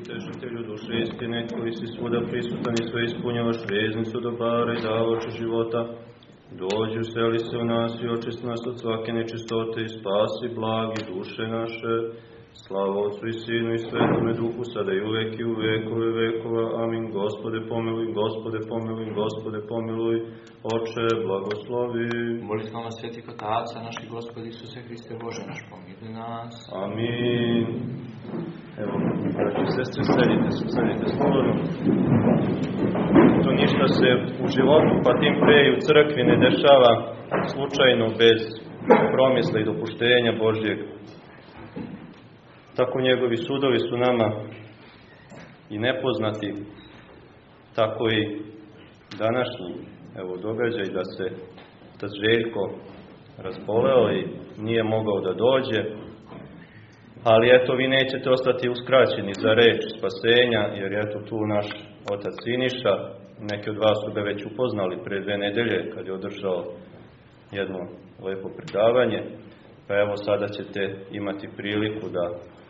utešitelju duše istine, koji si svuda prisutan i sve ispunjavaš veznicu dobara i davoče života, dođi, useli se u nas i očist nas od svake nečistote i spasi blagi duše naše, Slava Otcu i Sinu i Svetome Duhu, sada i uvek i u vekove vekova. Amin. Gospode pomiluj, Gospode pomiluj, Gospode pomiluj. Oče, blagoslovi. Molitvama svetih otaca, naši Gospodi Isuse Hriste Bože, naš pomiluj nas. Amin. Evo, braći sestre, sedite se, sedite slobodno. To ništa se u životu, pa tim pre i u crkvi ne dešava slučajno bez promisla i dopuštenja Božjeg. Tako njegovi sudovi su nama i nepoznati, tako i današnji evo, događaj da se da Željko razboleo i nije mogao da dođe, ali eto vi nećete ostati uskraćeni za reč spasenja, jer eto tu naš otac Siniša, neki od vas su ga već upoznali pre dve nedelje kad je održao jedno lepo predavanje, pa evo sada ćete imati priliku da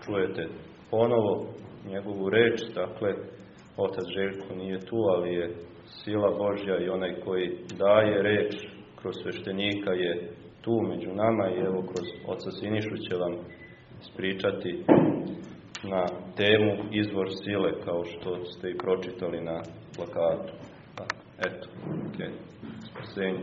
čujete ponovo njegovu reč, dakle, otac Željko nije tu, ali je sila Božja i onaj koji daje reč kroz sveštenika je tu među nama i evo kroz oca Sinišu će vam ispričati na temu izvor sile, kao što ste i pročitali na plakatu. Pa, eto, ok, spasenje.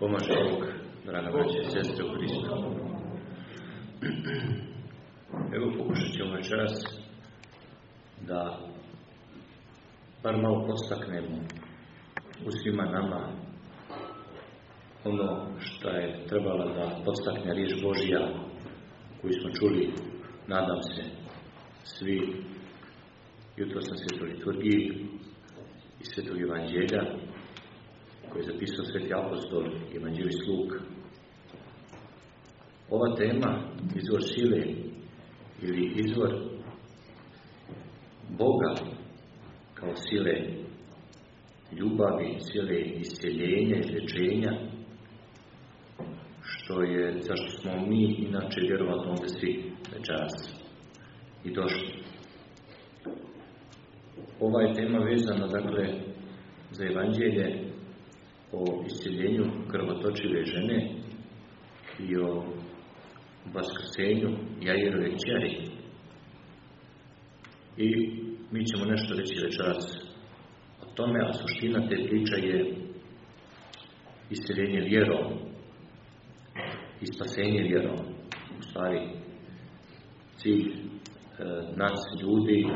Pomaže Bog, draga braće i sestre u Hristu. Evo pokušat ćemo večeras da bar malo postaknemo u svima nama ono što je trebala da podstakne riječ Božija koju smo čuli, nadam se, svi jutro sam svetoj liturgiji i svetog evanđelja koji je zapisao sveti apostol evanđelist Luk. Ova tema, izvor sile ili izvor Boga kao sile ljubavi, sile isceljenja i lječenja, što je, zašto smo mi inače vjerovatno ovdje svi večeras i došli. Ova je tema vezana, dakle, za evanđelje o isceljenju krvotočive žene i o vaskrsenju Jairove kćeri. I mi ćemo nešto reći večeras o tome, a suština te priče je isceljenje vjerom i spasenje vjerom. U stvari, cilj e, nas ljudi,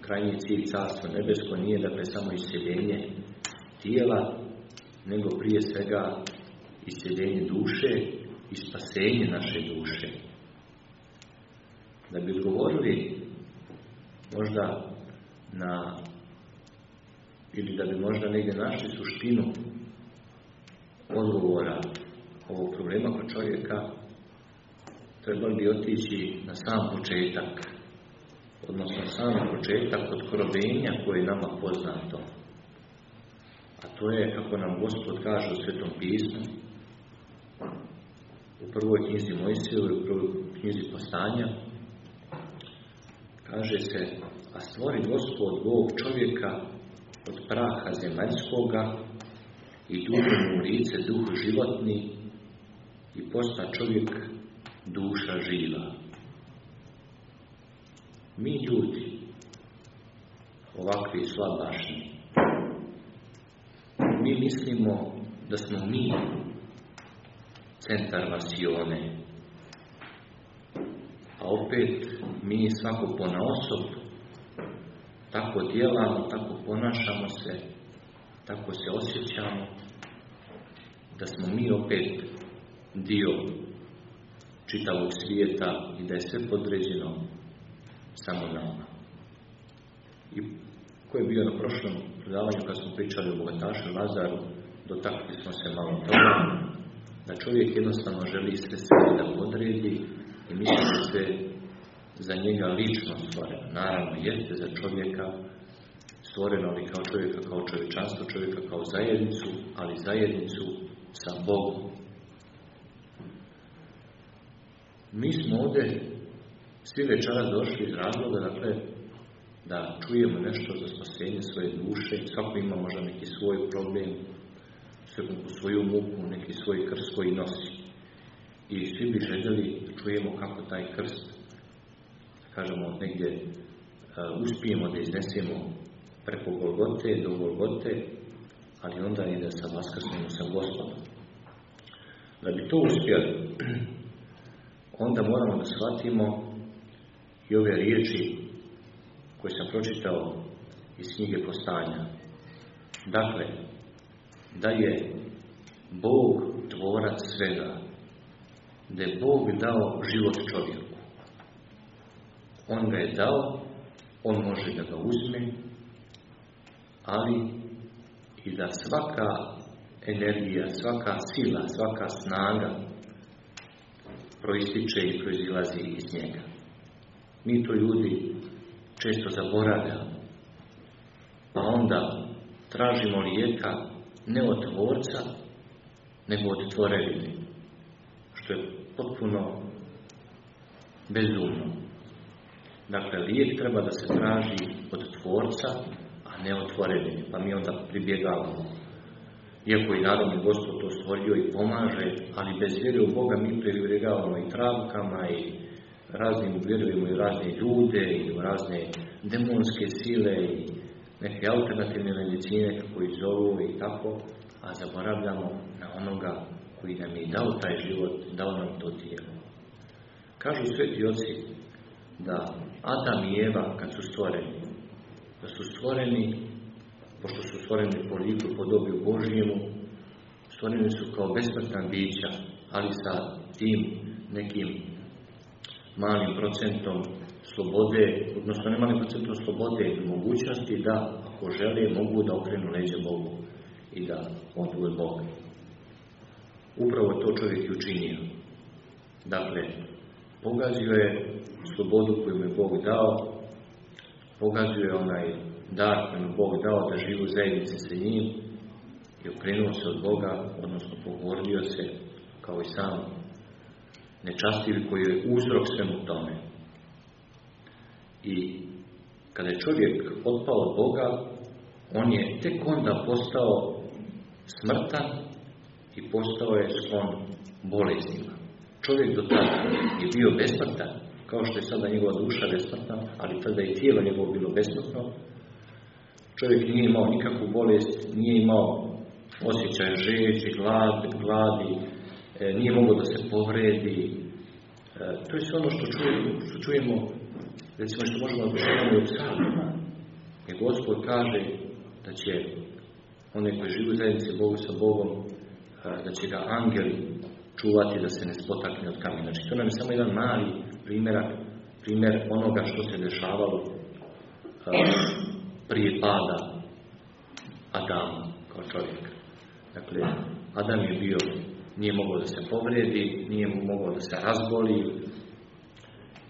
krajnji cilj Carstva nebesko nije dakle samo isceljenje tijela, nego prije svega isceljenje duše i spasenje naše duše. Da bi odgovorili možda na ili da bi možda negdje našli suštinu odgovora ovog problema kod čovjeka, trebali bi otići na sam početak, odnosno sam početak otkrovenja koje je nama poznato. A to je, kako nam Gospod kaže u Svetom pismu, u prvoj knjizi Mojsijevoj, u prvoj knjizi Postanja, kaže se, a stvori Gospod Bog čovjeka od praha zemaljskoga i duže mu lice duh životni i posta čovjek duša živa. Mi ljudi, ovakvi slabašni, mi mislimo da smo mi centar vasione, a opet mi svako pona osob tako djelamo, tako ponašamo se, tako se osjećamo, da smo mi opet dio čitavog svijeta i da je sve podređeno samo nama. I ko je bio na prošlom predavanju kad smo pričali o bogatašu Lazaru, dotakli smo se malo toga, da čovjek jednostavno želi sve sve da podredi i misli da se za njega lično stvoreno. Naravno, jeste za čovjeka stvoreno, ali kao čovjeka, kao čovječanstvo, čovjeka kao zajednicu, ali zajednicu sa Bogom. Mi smo ovdje svi večera došli iz razloga, dakle, da čujemo nešto za spasenje svoje duše, svako ima možda neki svoj problem, svoju muku, neki svoj krst koji nosi. I svi bi željeli da čujemo kako taj krst, kažemo negdje, uspijemo da iznesemo preko Golgote do Golgote, ali onda i da sa vaskrsnemo sa Gospodom. Da bi to uspjeli, onda moramo da shvatimo i ove riječi koje sam pročitao iz knjige postanja. Dakle, da je Bog tvorac svega, da je Bog dao život čovjeku. On ga je dao, on može da ga uzme, ali i da svaka energija, svaka sila, svaka snaga proističe i proizilazi iz njega. Mi to ljudi često zaboravljamo. Pa onda tražimo lijeka ne od tvorca, nego od tvorevine. Što je potpuno bezumno. Dakle, lijek treba da se traži od tvorca, a ne od tvorevine. Pa mi onda pribjegavamo. Iako i naravno Gospod to stvorio i pomaže, ali bez vjere u Boga mi pribjegavamo i travkama i raznim vjerujemo i razne ljude i u razne demonske sile i neke alternativne medicine kako ih zovu i tako, a zaboravljamo na onoga koji nam je dao taj život, dao nam to tijelo. Kažu sveti oci da Adam i Eva kad su stvoreni, da su stvoreni, pošto su stvoreni po liku, po dobiju Božijemu, stvoreni su kao besmrtna bića, ali sa tim nekim malim procentom slobode, odnosno ne malim procentom slobode i mogućnosti da, ako žele, mogu da okrenu leđe Bogu i da odvoje Boga. Upravo to čovjek i učinio. Dakle, pogazio je slobodu koju mu je Bog dao, pogazio je onaj dar koji mu Bog dao da živu zajednici sa njim i okrenuo se od Boga, odnosno pogordio se kao i sam nečastivi koji je uzrok svemu tome. I kada je čovjek otpao od Boga, on je tek onda postao smrtan i postao je sklon bolestima. Čovjek do tada je bio besmrtan, kao što je sada njegova duša besmrtna, ali tada je tijelo njegovo bilo besmrtno. Čovjek nije imao nikakvu bolest, nije imao osjećaj žeđi, gladi, gladi, e, nije mogao da se povredi. E, to je sve ono što čujemo, što čujemo recimo što možemo da u psalmima. Gdje Gospod kaže da će one koji živu zajednice Bogu sa Bogom, da će ga angeli čuvati da se ne spotakne od kamena. Znači, to nam je samo jedan mali primjerak, primjer onoga što se dešavalo prije pada Adama kao čovjek. Dakle, Adam je bio, nije mogao da se povredi, nije mogao da se razboli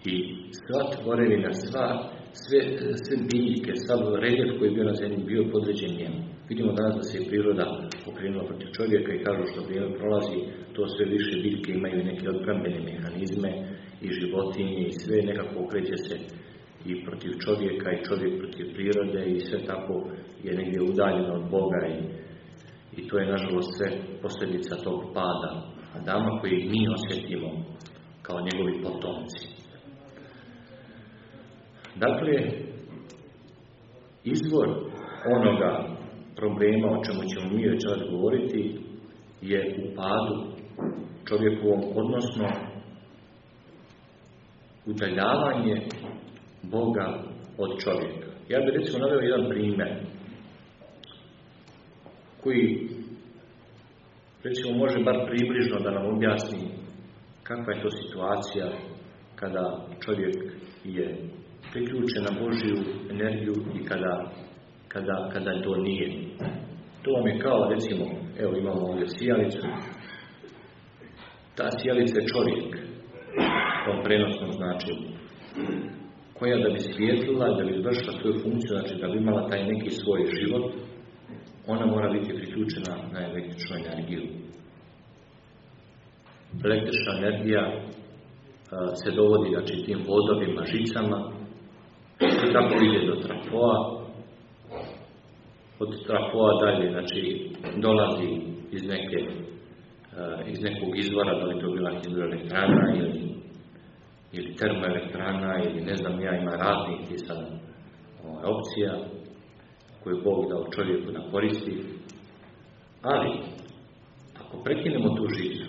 i sva tvorevina, sva, sve, sve biljke, sav reljef koji je bio na zemlji bio podređen njemu. Vidimo danas da se je priroda pokrenula protiv čovjeka i kažu što vrijeme prolazi, to sve više biljke imaju neke odbrambene mehanizme i životinje i sve nekako okreće se i protiv čovjeka i čovjek protiv prirode i sve tako je negdje udaljeno od Boga i, i to je nažalost sve posljedica tog pada Adama koji mi osjetimo kao njegovi potomci. Dakle, izvor onoga problema o čemu ćemo mi večeras govoriti je u padu čovjekovom, odnosno udaljavanje Boga od čovjeka. Ja bih recimo naveo jedan primjer koji recimo može bar približno da nam objasni kakva je to situacija kada čovjek je priključen na Božju energiju i kada kada, kada to nije. To vam je kao, recimo, evo imamo ovdje sijalicu. Ta sijalica je čovjek, tom prenosnom značenju, koja da bi svijetlila, da bi izvršila svoju funkciju, znači da bi imala taj neki svoj život, ona mora biti priključena na električnu energiju. Električna energija se dovodi znači, tim vodovima, žicama, i tako ide do trafoa, od trafoa dalje, znači dolazi iz neke iz nekog izvora, da li to bila hidroelektrana ili, ili termoelektrana ili ne znam ja, ima raznih tih sad ovaj, opcija koje Bog dao čovjeku da koristi. Ali, ako prekinemo tu žicu,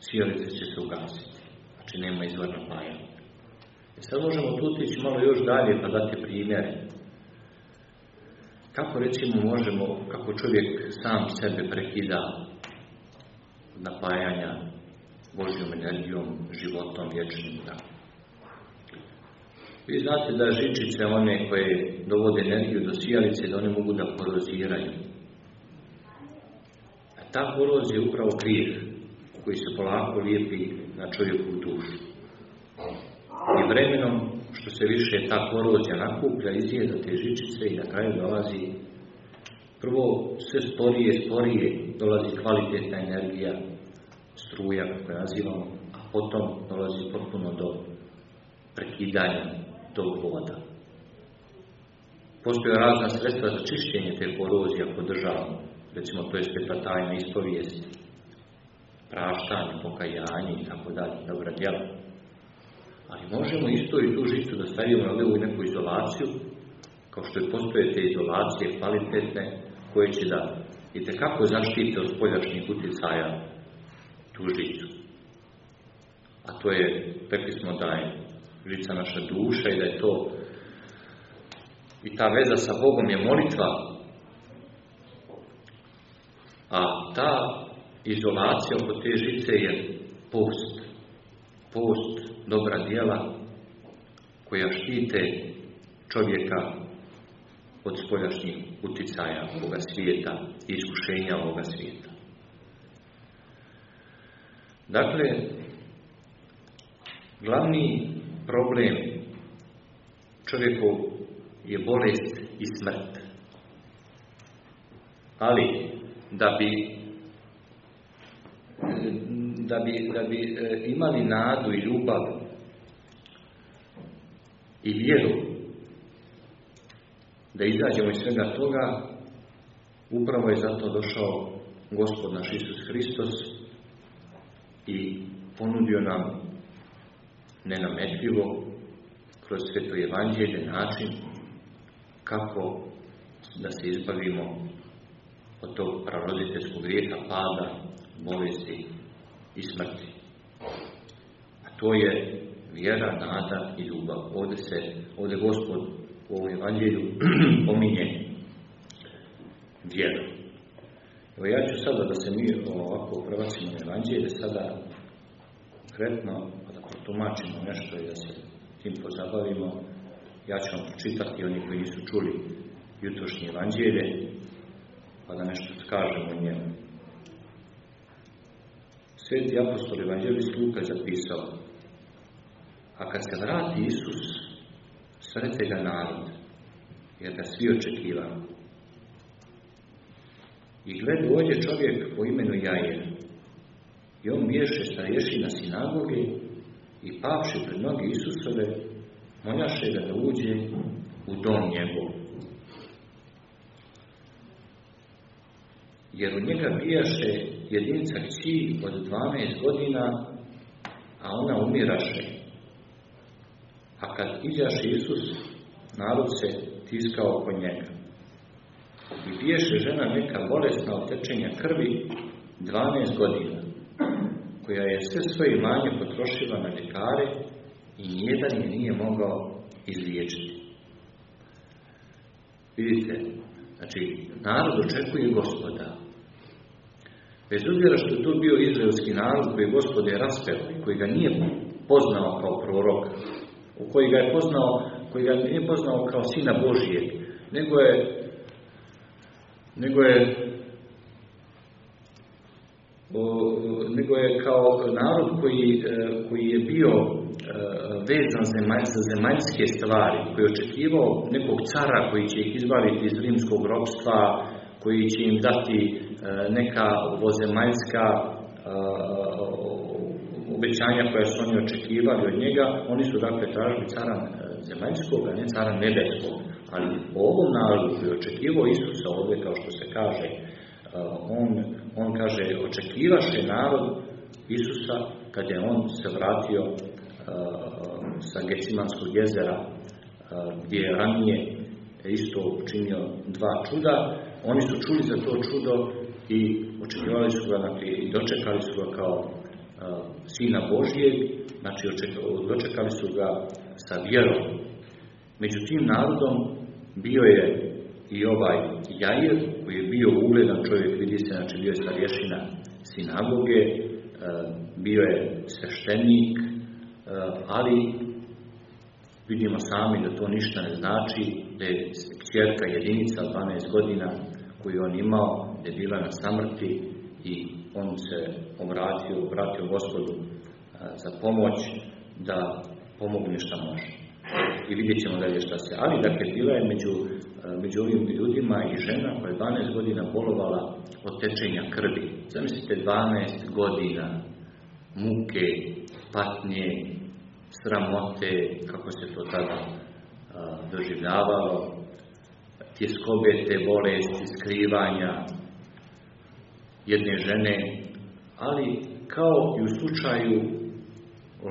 sijalice će se ugasiti. Znači, nema izvora napajanja. I sad možemo tu malo još dalje pa dati primjere. Kako recimo možemo, kako čovjek sam sebe prekida napajanja Božjom energijom, životom, vječnim da. Vi znate da žičice, one koje dovode energiju do sijalice, da one mogu da poroziraju. A ta korozija je upravo grijeh koji se polako lijepi na čovjeku dušu. I vremenom, što se više ta korozija nakuplja, izjeda te žičice i na kraju dolazi prvo sve sporije, sporije dolazi kvalitetna energija, struja, kako nazivamo, a potom dolazi potpuno do prekidanja tog voda. Postoje razna sredstva za čišćenje te korozije ako državamo, recimo to je sveta tajna ispovijesti, praštanje, pokajanje i tako dalje, dobra djela. Ali možemo isto i tu žicu da stavimo na u neku izolaciju, kao što je postoje te izolacije kvalitetne, koje će da i tekako zaštite od spoljašnjih utjecaja tu žicu. A to je, rekli smo da je žica naša duša i da je to i ta veza sa Bogom je molitva, a ta izolacija oko te žice je post. Post, dobra dijela koja štite čovjeka od spoljašnjih uticaja ovoga svijeta i iskušenja ovoga svijeta. Dakle, glavni problem čovjekov je bolest i smrt. Ali, da bi da bi, da bi e, imali nadu i ljubav i vjeru da izađemo iz svega toga, upravo je zato došao Gospod naš Isus Hristos i ponudio nam nenametljivo kroz sveto evanđelje način kako da se izbavimo od tog praroditeljskog grijeha, pada, bolesti i smrti. A to je vjera, nada i ljubav. Ovdje se, ovdje Gospod u ovom evanđelju pominje vjeru. Evo ja ću sada da se mi ovako prebacimo evanđelje, sada konkretno, da protumačimo nešto i da se tim pozabavimo, ja ću vam pročitati oni koji nisu čuli jutrošnje evanđelje, pa da nešto skažemo o njemu. Sveti apostol evanđelist Luka zapisao, a kad se vrati Isus, srce ga narod, jer ga svi očekivaju. I gled dođe čovjek po imenu Jair, i on biješe starješina sinagoge i pavši pred noge Isusove, moljaše ga da uđe u dom njegov. Jer u njega bijaše jedinica kći od 12 godina, a ona umiraše. A kad iđaše Isus, narod se tiskao oko njega. I biješe žena neka bolesna od tečenja krvi 12 godina koja je sve svoje imanje potrošila na ljekare i nijedan je nije mogao izliječiti. Vidite, znači, narod očekuje gospoda. Bez obzira što je to bio izraelski narod koji gospod je raspeo koji ga nije poznao kao prorok, u koji ga je poznao, koji ga nije poznao kao sina Božije, nego je nego je nego je kao narod koji, e, koji je bio e, vezan za zemaljske stvari, koji je očekivao nekog cara koji će ih izbaviti iz rimskog ropstva, koji će im dati e, neka ovozemaljska obećanja koja su oni očekivali od njega, oni su dakle tražili cara zemaljskog, a ne cara nebeskog. Ali po ovom koji je očekivao Isusa ovdje, kao što se kaže, on, on kaže, očekivaše narod Isusa kad je on se vratio sa Gecimanskog jezera gdje je ranije isto učinio dva čuda, oni su čuli za to čudo i očekivali su ga, znači, i dočekali su ga kao Sina Božijeg, znači dočekali su ga sa vjerom. Među tim narodom bio je i ovaj Jair, koji je bio ugledan čovjek, vidi se, znači bio je starješina sinagoge, bio je sveštenik, ali vidimo sami da to ništa ne znači, da je kćerka jedinica 12 godina koju on imao, da je bila na samrti i on se obratio, obratio gospodu za pomoć da pomogne šta može. I vidjet ćemo dalje šta se. Ali, dakle, bila je među, među ovim ljudima i žena koja je 12 godina bolovala od tečenja krvi. Zamislite, 12 godina muke, patnje, sramote, kako se to tada doživljavalo, tjeskobe te bolesti, skrivanja jedne žene, ali kao i u slučaju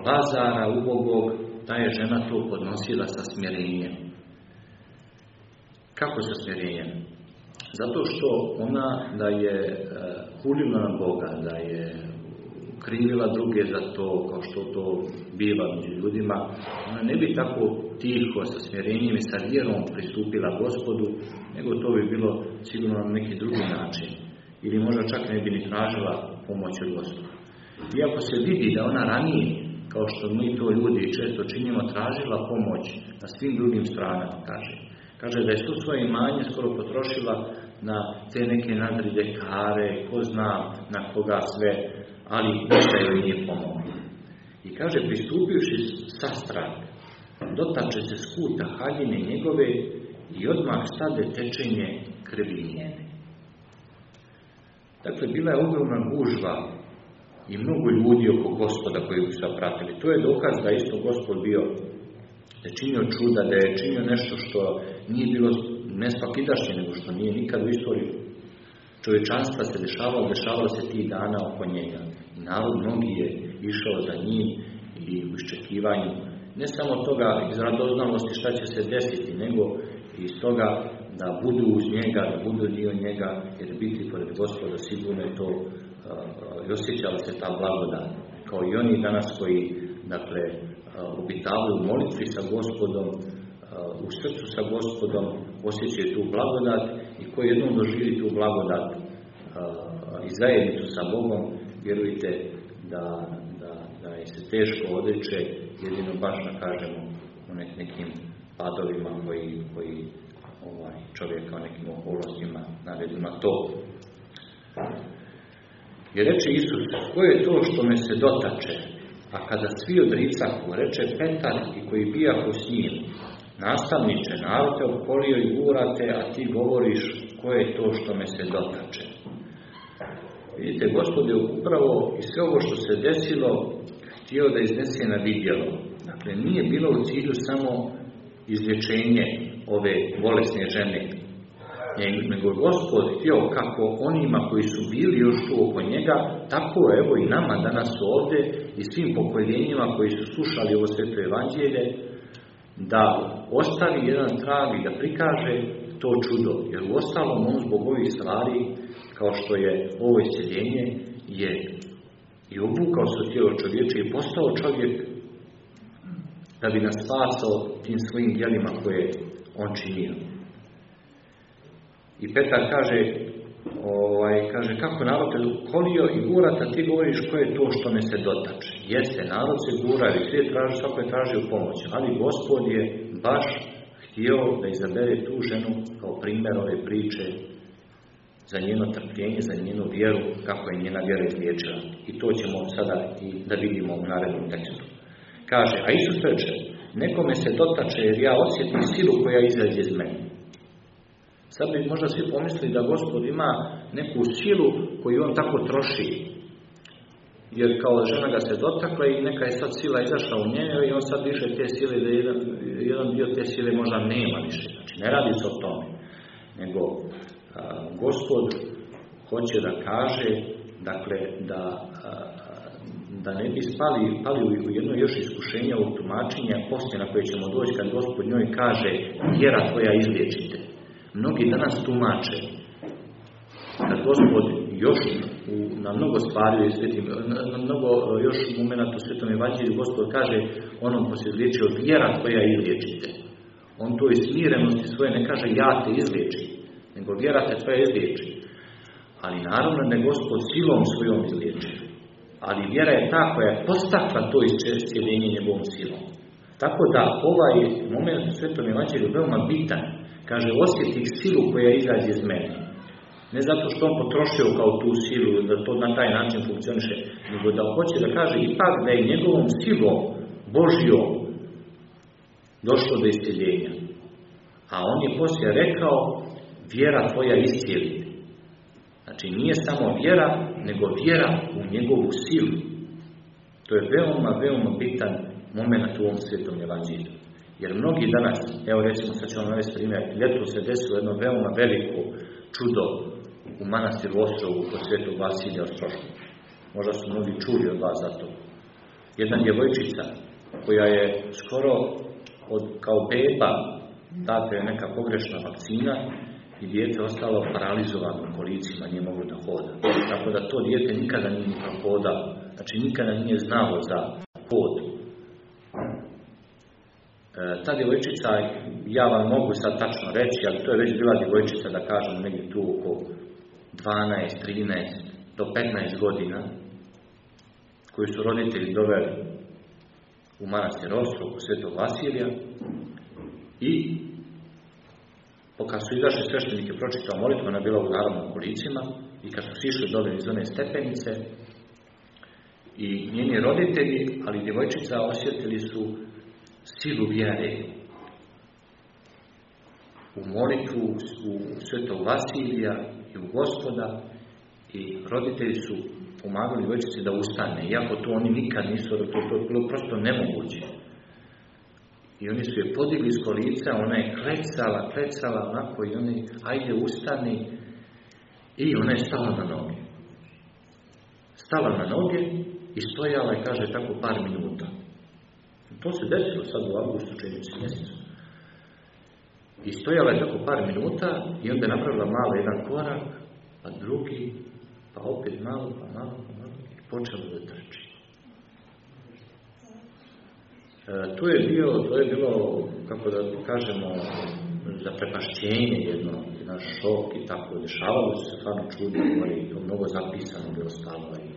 Lazara ubogog, ta je žena to podnosila sa smjerenjem. Kako sa smjerenjem? Zato što ona da je e, hulila na Boga, da je krivila druge za to, kao što to biva među ljudima, ona ne bi tako tiho sa smjerenjem i sa vjerom pristupila gospodu, nego to bi bilo sigurno na neki drugi način. Ili možda čak ne bi ni tražila pomoć od gospoda. Iako se vidi da ona ranije kao što mi to ljudi često činimo, tražila pomoć na svim drugim stranama, kaže. Kaže da je to svoje imanje skoro potrošila na te neke nadride kare, ko zna na koga sve, ali ništa joj nije pomoglo. I kaže, pristupivši sa strah, dotače se skuta haljine njegove i odmah stade tečenje krvi njene. Dakle, bila je ogromna gužva i mnogo ljudi oko gospoda koji bi se pratili. To je dokaz da isto gospod bio da je činio čuda, da je činio nešto što nije bilo ne spakidašnje, nego što nije nikad u istoriju čovječanstva se dešavalo, dešavalo se tih dana oko njega. I narod mnogi je išao za njim i u iščekivanju ne samo toga iz radoznalosti šta će se desiti, nego iz toga da budu uz njega, da budu dio njega, jer biti pored gospoda sigurno je to i osjećala se ta blagodat. Kao i oni danas koji, dakle, obitavaju molitvi sa gospodom, u srcu sa gospodom, osjećaju tu blagodat i koji jednom doživi tu blagodat i zajednicu sa Bogom, vjerujte da, da, da je se teško odreće, jedino baš da kažemo u nekim padovima koji, koji ovaj, čovjeka u nekim okolostima navedu na to. I reče Isus, ko je to što me se dotače? A kada svi odricahu, reče Petar i koji bijahu s njim, nastavniče, narod te okolio i gurate, a ti govoriš ko je to što me se dotače. Vidite, Gospod je upravo i sve ovo što se desilo htio da iznese na vidjelo. Dakle, nije bilo u cilju samo izlječenje ove bolesne žene, nego Gospod htio kako onima koji su bili još tu oko njega, tako evo i nama danas ovdje i svim pokoljenjima koji su slušali ovo sveto evanđelje, da ostavi jedan trag i da prikaže to čudo. Jer u ostalom on zbog ovih stvari, kao što je ovo isceljenje, je i obukao se tijelo čovječe i postao čovjek da bi nas spasao tim svojim djelima koje on činio. I Petar kaže, ovaj, kaže, kako narod te kolio i gurata, ti govoriš ko je to što me se dotače. Jeste, narod se gura i svijet traži, svako je tražio pomoć, ali gospod je baš htio da izabere tu ženu kao primjer ove priče za njeno trpljenje, za njenu vjeru, kako je njena vjera izliječila. I to ćemo sada i da vidimo u narednom tekstu. Kaže, a Isus reče, nekome se dotače jer ja osjetim silu koja izađe iz mene. Sad bi možda svi pomislili da gospod ima neku silu koju on tako troši. Jer kao žena ga se dotakla i neka je sad sila izašla u njoj i on sad više te sile, da jedan, jedan dio te sile možda nema više. Znači ne radi se o tome. Nego gospod hoće da kaže dakle da da ne bi spali, pali u jedno još iskušenje u tumačenja poslije na koje ćemo doći kad gospod njoj kaže vjera tvoja izliječite. Mnogi danas tumače kad gospod još u, na mnogo stvari svetim, na, na mnogo još momenta u svetom evanđelju gospod kaže onom ko se izliječio vjera tvoja izliječite. On to iz smirenosti svoje ne kaže ja te izliječim, nego vjera te tvoja izliječi. Ali naravno ne gospod silom svojom izliječi. Ali vjera je ta koja je postakla to iscijeljenje njegovom silom. Tako da ovaj moment u svetom evanđelju veoma bitan. Kaže, osjeti silu koja izađe iz mene. Ne zato što on potrošio kao tu silu, da to na taj način funkcioniše, nego da hoće da kaže ipak da je njegovom silom Božjom došlo do iscijeljenja. A on je poslije rekao, vjera tvoja iscijeli. Znači nije samo vjera, nego vjera u njegovu silu. To je veoma, veoma bitan moment u ovom svetom evanđelju. Jer mnogi danas, evo recimo sad ćemo navesti primjer, ljeto se desilo jedno veoma veliko čudo u manastiru Ostrovu kod svetog Vasilija Ostroška. Možda su mnogi čuli od vas za to. Jedna djevojčica koja je skoro od, kao beba data je neka pogrešna vakcina i dijete ostalo paralizovano u kolicima, nije moglo da hoda. Tako da to dijete nikada nije hodalo. Znači nikada nije znalo za hod. E, ta djevojčica, ja vam mogu sad tačno reći, ali to je već bila djevojčica, da kažem, negdje tu oko 12, 13 do 15 godina, koju su roditelji doveli u manastir Ostro, u svetog Vasilija, i kad su izašli sveštenike pročitao molitvu, ona bila u narodnom kolicima i kad su sišli dole iz one stepenice i njeni roditelji, ali djevojčica osjetili su silu vjere u molitvu, u svetog Vasilija i u gospoda i roditelji su pomagali djevojčici da ustane, iako to oni nikad nisu, to, to je bilo prosto nemoguće. I oni su je podigli iz kolica, ona je klecala, klecala onako i oni, ajde ustani. I ona je stala na noge. Stala na noge i stojala i kaže tako par minuta. To se desilo sad u augustu činjeći mjesecu. I stojala je tako par minuta i onda je napravila malo jedan korak, pa drugi, pa opet malo, pa malo, pa malo i počela da trči. E, to je bio, to je bilo, kako da kažemo, za prepašćenje jedno, jedan šok i tako. Dešavalo se stvarno čudno, i to mnogo zapisano bilo stalo i,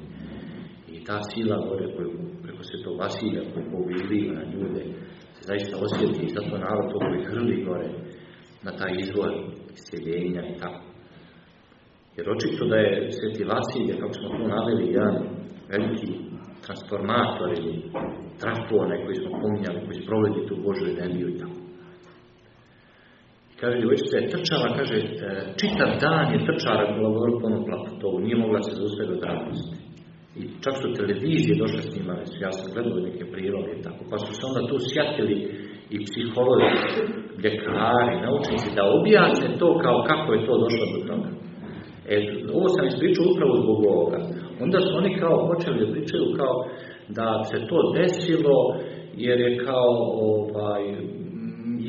i ta sila gore koju, preko se to Vasilja koji poviliva na ljude, se zaista osjeti i zato narod to koji hrli gore na taj izvor iscijeljenja i tako. Jer očito da je Sveti Vasilje, kako smo to naveli, jedan veliki transformator ili trafone koji smo pominjali, koji sprovodi tu Božju energiju i tako. Kaže, djevojčica je trčala, kaže, e, čitav dan je trčala po onom platovu, nije mogla se zaustaviti od radosti. I čak su televizije došle s njima, ja sam gledao neke priloge i tako, pa su se onda tu sjatili i psihologi, ljekari, naučnici, da objasne to kao kako je to došlo do toga. E, ovo sam ispričao upravo zbog ovoga. Onda su oni kao počeli da pričaju kao da se to desilo jer je kao ovaj,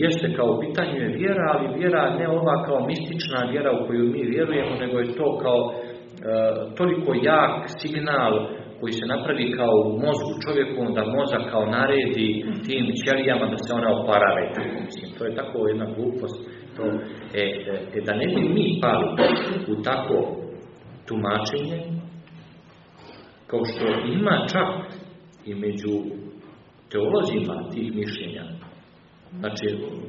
jeste kao u pitanju je vjera, ali vjera ne ova kao mistična vjera u koju mi vjerujemo, nego je to kao toliko jak signal koji se napravi kao u mozgu čovjeku, da mozak kao naredi tim ćelijama da se ona oparave. Mislim, to je tako jedna glupost. To, e, e, da ne bi mi pali u tako tumačenje, kao što ima čak i među teolozima tih mišljenja. Znači,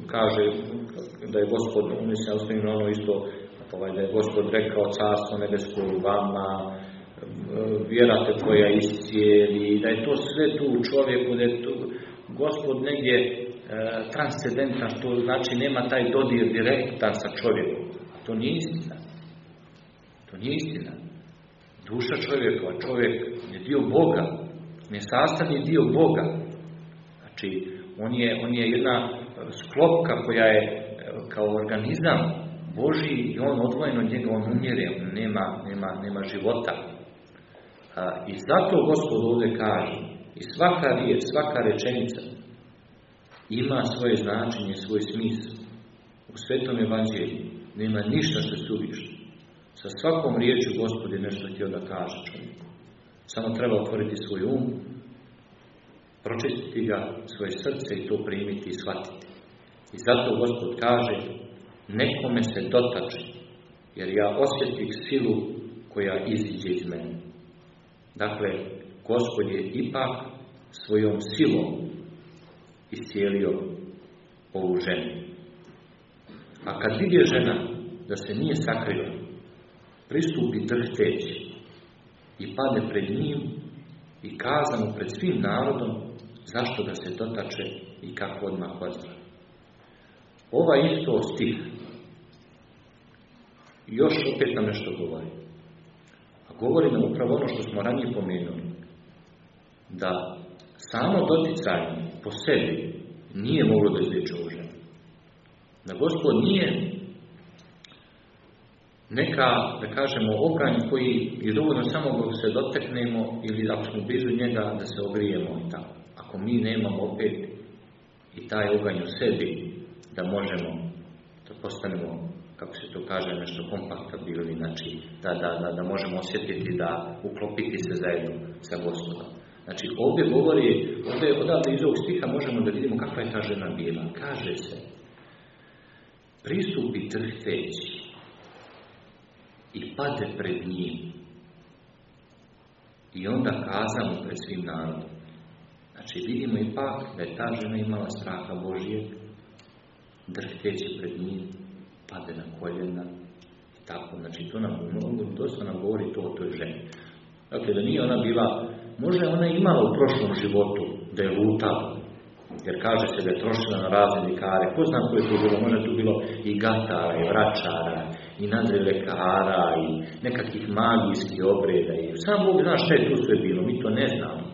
kaže da je gospod, on se na ono isto ovaj da je Gospod rekao carstvo nebesko u vama, vjera te tvoja iscijeli, da je to sve tu u čovjeku, da je tu Gospod negdje e, transcendentan, što znači nema taj dodir direktan sa čovjekom. To nije istina. To nije istina. Duša čovjeka, čovjek je dio Boga, ne sastavni dio Boga. Znači, on je, on je jedna sklopka koja je e, kao organizam Boži i on odvojen od njega, on umire, on nema, nema, nema života. I zato Gospod ovdje kaže, i svaka riječ, svaka rečenica ima svoje značenje, svoj smisao. U Svetom Evanđelju nema ništa što suvišno. Sa svakom riječu Gospod je nešto htio da kaže čovjeku. Samo treba otvoriti svoj um, pročistiti ga, svoje srce i to primiti i shvatiti. I zato Gospod kaže, nekome se dotači, jer ja osjetih silu koja iziđe iz mene. Dakle, Gospod je ipak svojom silom iscijelio ovu ženu. A kad vidje žena da se nije sakrila, pristupi drhteći i padne pred njim i kaza mu pred svim narodom zašto da se dotače i kako odmah pozdrav. Ova isto stih još opet nam nešto govori. A govori nam upravo ono što smo ranije pomenuli. Da samo doticanje po sebi nije moglo da izliječe ovu ženu. Da gospod nije neka, da kažemo, oganj koji je dovoljno samo dok se doteknemo ili ako smo blizu njega da se ogrijemo i tako. Ako mi nemamo opet i taj oganj u sebi da možemo da postanemo kako se to kaže, nešto kompaktabilni, znači da, da, da, da možemo osjetiti da uklopiti se zajedno sa Gospodom. Znači ovdje govori, ovdje odavde iz ovog stiha možemo da vidimo kakva je ta žena bila. Kaže se, pristupi trhteći i pade pred njim. I onda kazamo pred svim narodom. Znači vidimo ipak da je ta žena imala straha Božije, drhteći pred njim, pade na koljena tako. Znači to nam, dosta nam govori to o toj ženi. Dakle, da nije ona bila, možda je ona imala u prošlom životu da je lutala, jer kaže se da je trošila na razne likare. Ko zna ko je to bilo? Možda je tu bilo i gatara, i vračara, i nadre lekara, i nekakvih magijskih obreda. I sam Bog zna šta je tu sve bilo, mi to ne znamo.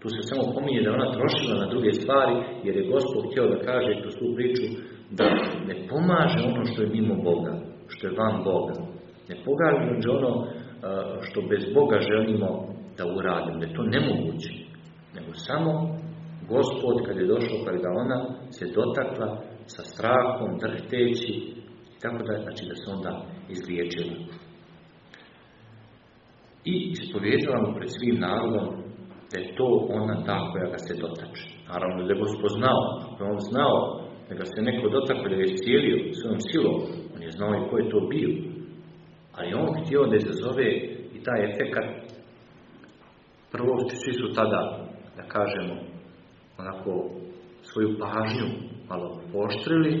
Tu se samo pominje da ona trošila na druge stvari, jer je Gospod htio da kaže tu priču da ne pomaže ono što je mimo Boga, što je van Boga. Ne pomaže ono što bez Boga želimo da uradimo, da je to nemoguće. Nego samo Gospod kad je došao, kad ga ona se dotakla sa strahom, drhteći, tako da, znači da se onda izliječila. I ispovjedila mu pred svim narodom da je to ona ta koja ga se dotače. Naravno da je Gospod znao, je on znao da ga se neko dotakle, da je iscijelio svojom silom, on je znao i ko je to bio. Ali on htio da izazove i taj efekat. Prvo, svi su tada, da kažemo, onako svoju pažnju malo poštrili,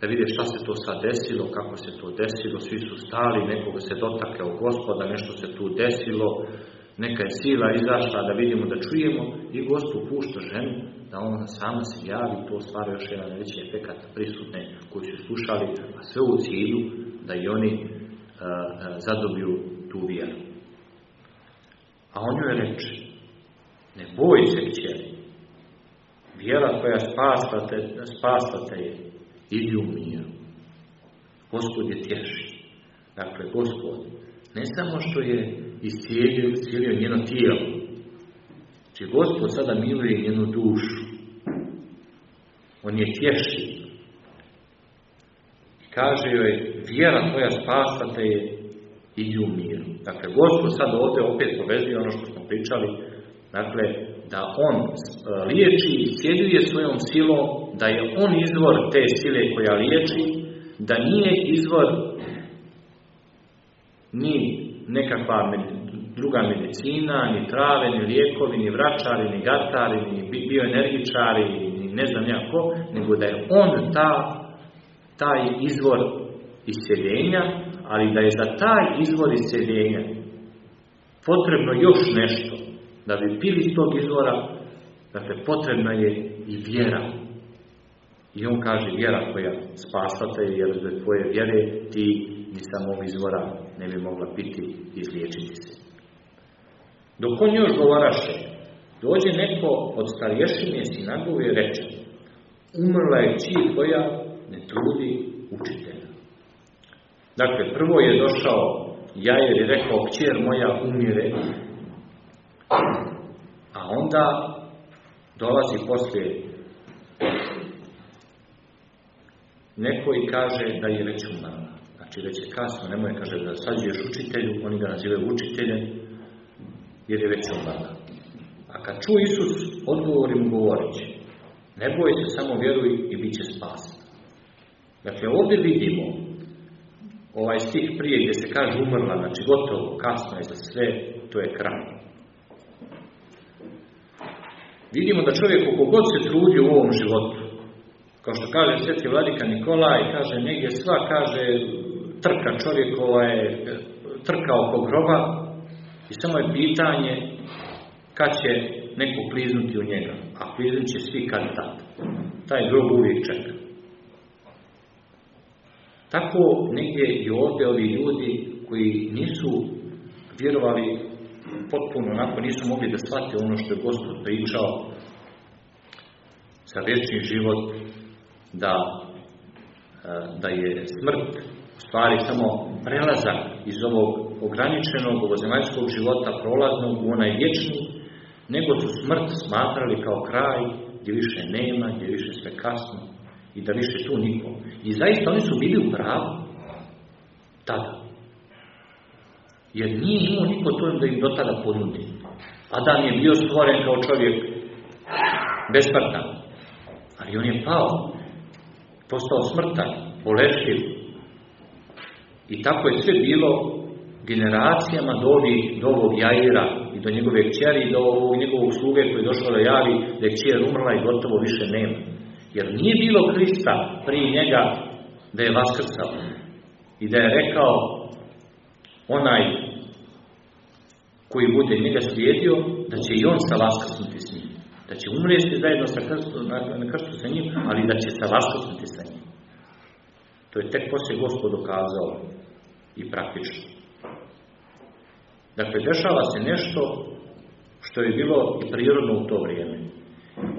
da vide šta se to sad desilo, kako se to desilo, svi su stali, nekoga se dotakao gospoda, nešto se tu desilo, neka je sila izašla da vidimo, da čujemo i gospod pušta ženu da ona sama se javi, to stvara još jedan veći efekat prisutne koji su slušali, a sve u cilju da i oni a, a, zadobiju tu vjeru. A on joj reče, ne boj se kćeri, vjera koja spasla te, spasla te je, idi u miru. Gospod je tješi. Dakle, Gospod, ne samo što je iscijelio, njeno tijelo, či Gospod sada miluje njenu dušu. On je tješi. I kaže joj, vjera tvoja spasla te je, idi u miru. Dakle, Gospod sad ovdje opet povezuje ono što smo pričali, dakle, da on e, liječi i sjeduje svojom silom, da je on izvor te sile koja liječi, da nije izvor ni nekakva druga medicina, ni trave, ni lijekovi, ni vračari, ni gatari, ni bioenergičari, ni ne znam jako, nego da je on ta, taj izvor isceljenja, ali da je za taj izvor isceljenja potrebno još nešto. Da bi pili tog izvora, dakle, potrebna je i vjera. I on kaže, vjera koja spasate, jer bez tvoje vjere ti ni samog izvora ne bi mogla piti i izliječiti se. Dok on još govaraše, dođe neko od starješine sinagove i reče, umrla je čiji tvoja, ne trudi učitelja. Dakle, prvo je došao Jajer i rekao, kćer moja umire, a onda dolazi poslije neko i kaže da je već umrla. Znači već je kasno, nemoj kaže da sađuješ učitelju, oni ga nazivaju učiteljem, jer je već umrla. A kad ču Isus, odgovori mu govoreći, ne boj se, samo vjeruj i bit će spasen. Dakle, ovdje vidimo ovaj stih prije gdje se kaže umrla, znači gotovo, kasno je za sve, to je kraj. Vidimo da čovjek god se trudi u ovom životu, kao što kaže sveti vladika Nikolaj, kaže negdje sva, kaže trka čovjekova je trka oko groba i samo je pitanje kad će neko kliznuti u njega, a kliznut će svi kad tad. Taj grob uvijek čeka. Tako negdje i ovdje ovi ljudi koji nisu vjerovali potpuno onako, nisu mogli da shvate ono što je Gospod pričao za vječni život, da, da je smrt stvari samo prelazak iz ovog ograničenog ovozemaljskog života prolaznog u onaj vječni, nego su smrt smatrali kao kraj gdje više nema, gdje više sve kasno i da više tu niko. I zaista oni su bili u pravu tada. Jer nije imao niko to da im do tada ponudi. Adam je bio stvoren kao čovjek besmrtan. Ali on je pao. Postao smrtan, boleštiv. I tako je sve bilo generacijama do, ovih, ovog Jaira i do njegove kćeri i do ovog njegovog sluge koji je došao da javi da je kćer umrla i gotovo više nema. Jer nije bilo Krista prije njega da je vaskrsao i da je rekao onaj koji bude njega slijedio, da će i on sa vaskrsnuti s njim. Da će umrijeti zajedno sa krstu, na, na krstu sa njim, ali da će sa vaskrsnuti sa njim. To je tek poslije Gospod dokazao i praktično. Dakle, dešava se nešto što je bilo i prirodno u to vrijeme.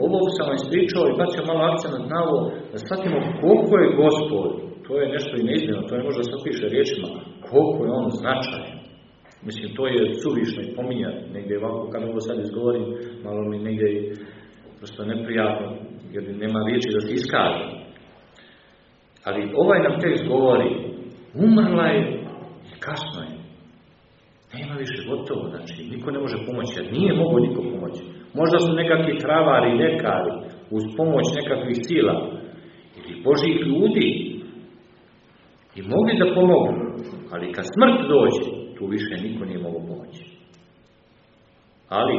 Ovo sam vam ispričao i bacio malo akcent na ovo, da shvatimo koliko je Gospod, to je nešto i neizmjeno, to je možda se piše riječima, koliko je on značajan. Mislim, to je suvišno i pominjati, negdje ovako, kad ovo sad izgovorim, malo mi negdje i prosto neprijatno, jer nema riječi da se iskaže. Ali ovaj nam tekst govori, umrla je kasno je. Nema više gotovo, znači, niko ne može pomoći, jer nije mogo niko pomoći. Možda su nekakvi travari i lekari, uz pomoć nekakvih sila, ili Božih ljudi, i mogli da pomogu, ali kad smrt dođe, tu više niko nije mogu pomoći. Ali,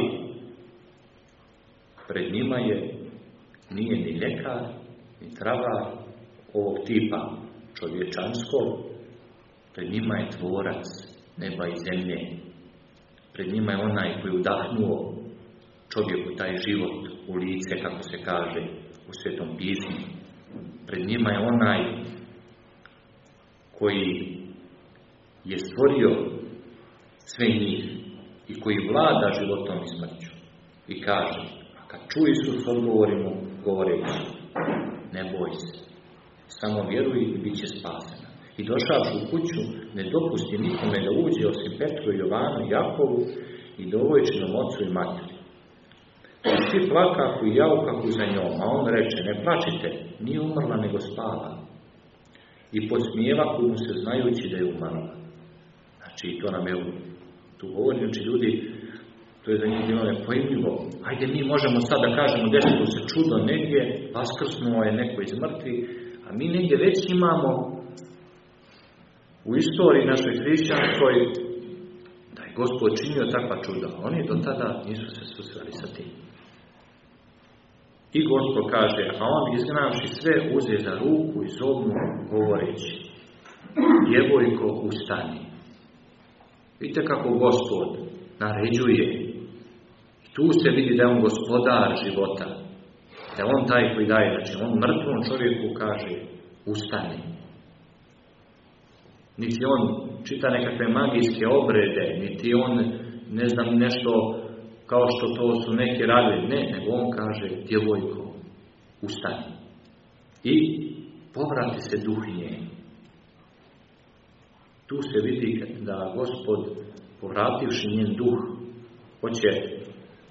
pred njima je, nije ni ljekar, ni travar ovog tipa čovječanskog, pred njima je tvorac neba i zemlje. Pred njima je onaj koji je udahnuo čovjeku taj život u lice, kako se kaže u Svetom pismu. Pred njima je onaj koji je stvorio sve njih i koji vlada životom i smrću. I kaže, a kad čuje Isus odgovori mu, govoreći, ne boj se, samo vjeruj i bit će spasena. I došavši u kuću, ne dopusti nikome da uđe osim Petru, Jovanu, Jakovu i dovojčinom ocu i materi. I svi plakahu i jaukahu za njom, a on reče, ne plačite, nije umrla nego spava. I podsmijevahu mu se znajući da je umrla. Znači, to nam je tu govori, znači ljudi, to je za njih bilo nepojmljivo. Ajde, mi možemo sad da kažemo desilo se čudo negdje, vaskrsnuo je neko iz mrtvi, a mi negdje već imamo u istoriji našoj hrišćanskoj da je Gospod činio takva čuda. Oni do tada nisu se susreli sa tim. I Gospod kaže, a on izgnavši sve uze za ruku i zovnu govoreći. djevojko ustani. Vidite kako gospod naređuje. Tu se vidi da je on gospodar života. Da je on taj koji daje. Znači, on mrtvom čovjeku kaže ustani. Niti on čita nekakve magijske obrede, niti on ne znam nešto kao što to su neki radili. Ne, nego on kaže djevojko, ustani. I povrati se duh nje. Tu se vidi da gospod povrativši njen duh hoće,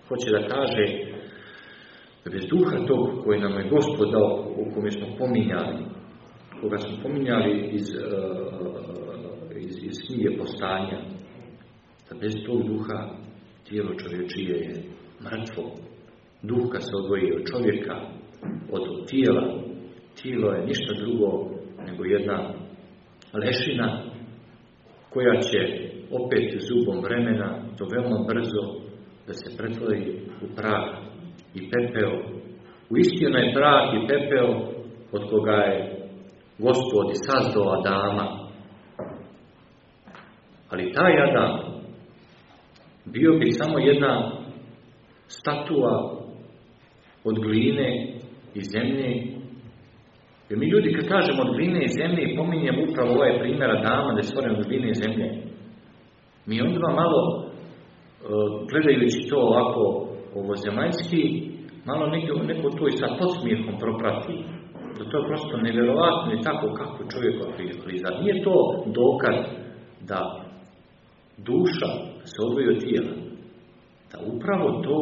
hoće da kaže bez duha tog koji nam je gospod dao, u kome smo pominjali, koga smo pominjali iz, uh, iz, iz knjige postanja, da bez tog duha tijelo čovječije je mrtvo. Duh kad se odvoji od čovjeka, od tijela, tijelo je ništa drugo nego jedna lešina koja će opet zubom vremena, to veoma brzo, da se pretvori u prah i pepeo. U istinu je prah i pepeo od koga je gospod i sazdao Adama. Ali taj Adam bio bi samo jedna statua od gline i zemlje. Jer mi ljudi kad kažemo od gline i zemlje pominjemo upravo ovaj primjer Adama da je stvoren od gline i zemlje. Mi onda malo e, gledajući to ovako ovo zemaljski, malo neko, neko to i sa podsmijehom proprati. Da to je prosto nevjerovatno i tako kako čovjek priza. Nije to dokaz da duša se odvoji od tijela. Da upravo to,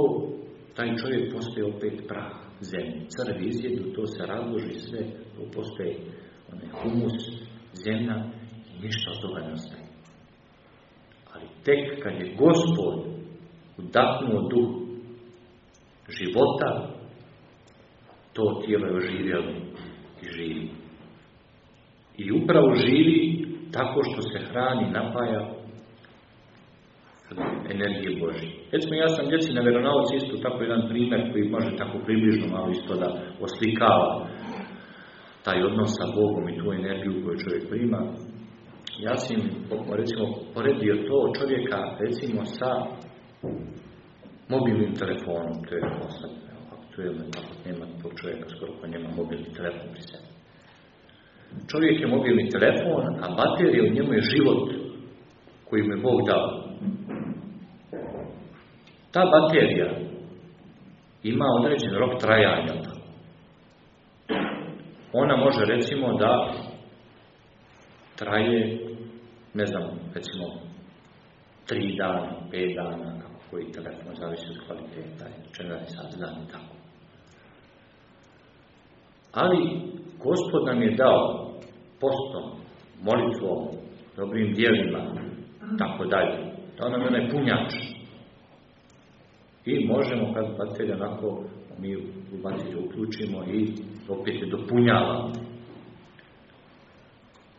taj čovjek postoje opet prah zemlje. Crvi izjedu, to se razloži sve, to postoje onaj humus, zemlja i ništa od toga ne ostaje. Ali tek kad je gospod udahnuo duh života, to tijelo je oživjelo i živi. I upravo živi tako što se hrani, napaja energije Božje. Recimo, ja sam djeci na veronauci isto tako jedan primjer koji može tako približno malo isto da oslikava taj odnos sa Bogom i tu energiju koju čovjek prima. Ja sam im, recimo, poredio to čovjeka, recimo, sa mobilnim telefonom. To je sad, aktuelno, tako nema tog čovjeka skoro ko nema mobilni telefon pri sebi. Čovjek je mobilni telefon, a baterija u njemu je život koji mu je Bog dao. Ta baterija ima određen rok trajanja. Ona može recimo da traje, ne znam, recimo tri dana, pet dana, kako koji telefon zavisi od kvaliteta, 14 sat dan i tako. Ali Gospod nam je dao postom, molitvom, dobrim dijelima, tako dalje. Da nam je onaj punjač. I možemo, kad baterija onako, mi u bateriju uključimo i opet je dopunjavamo.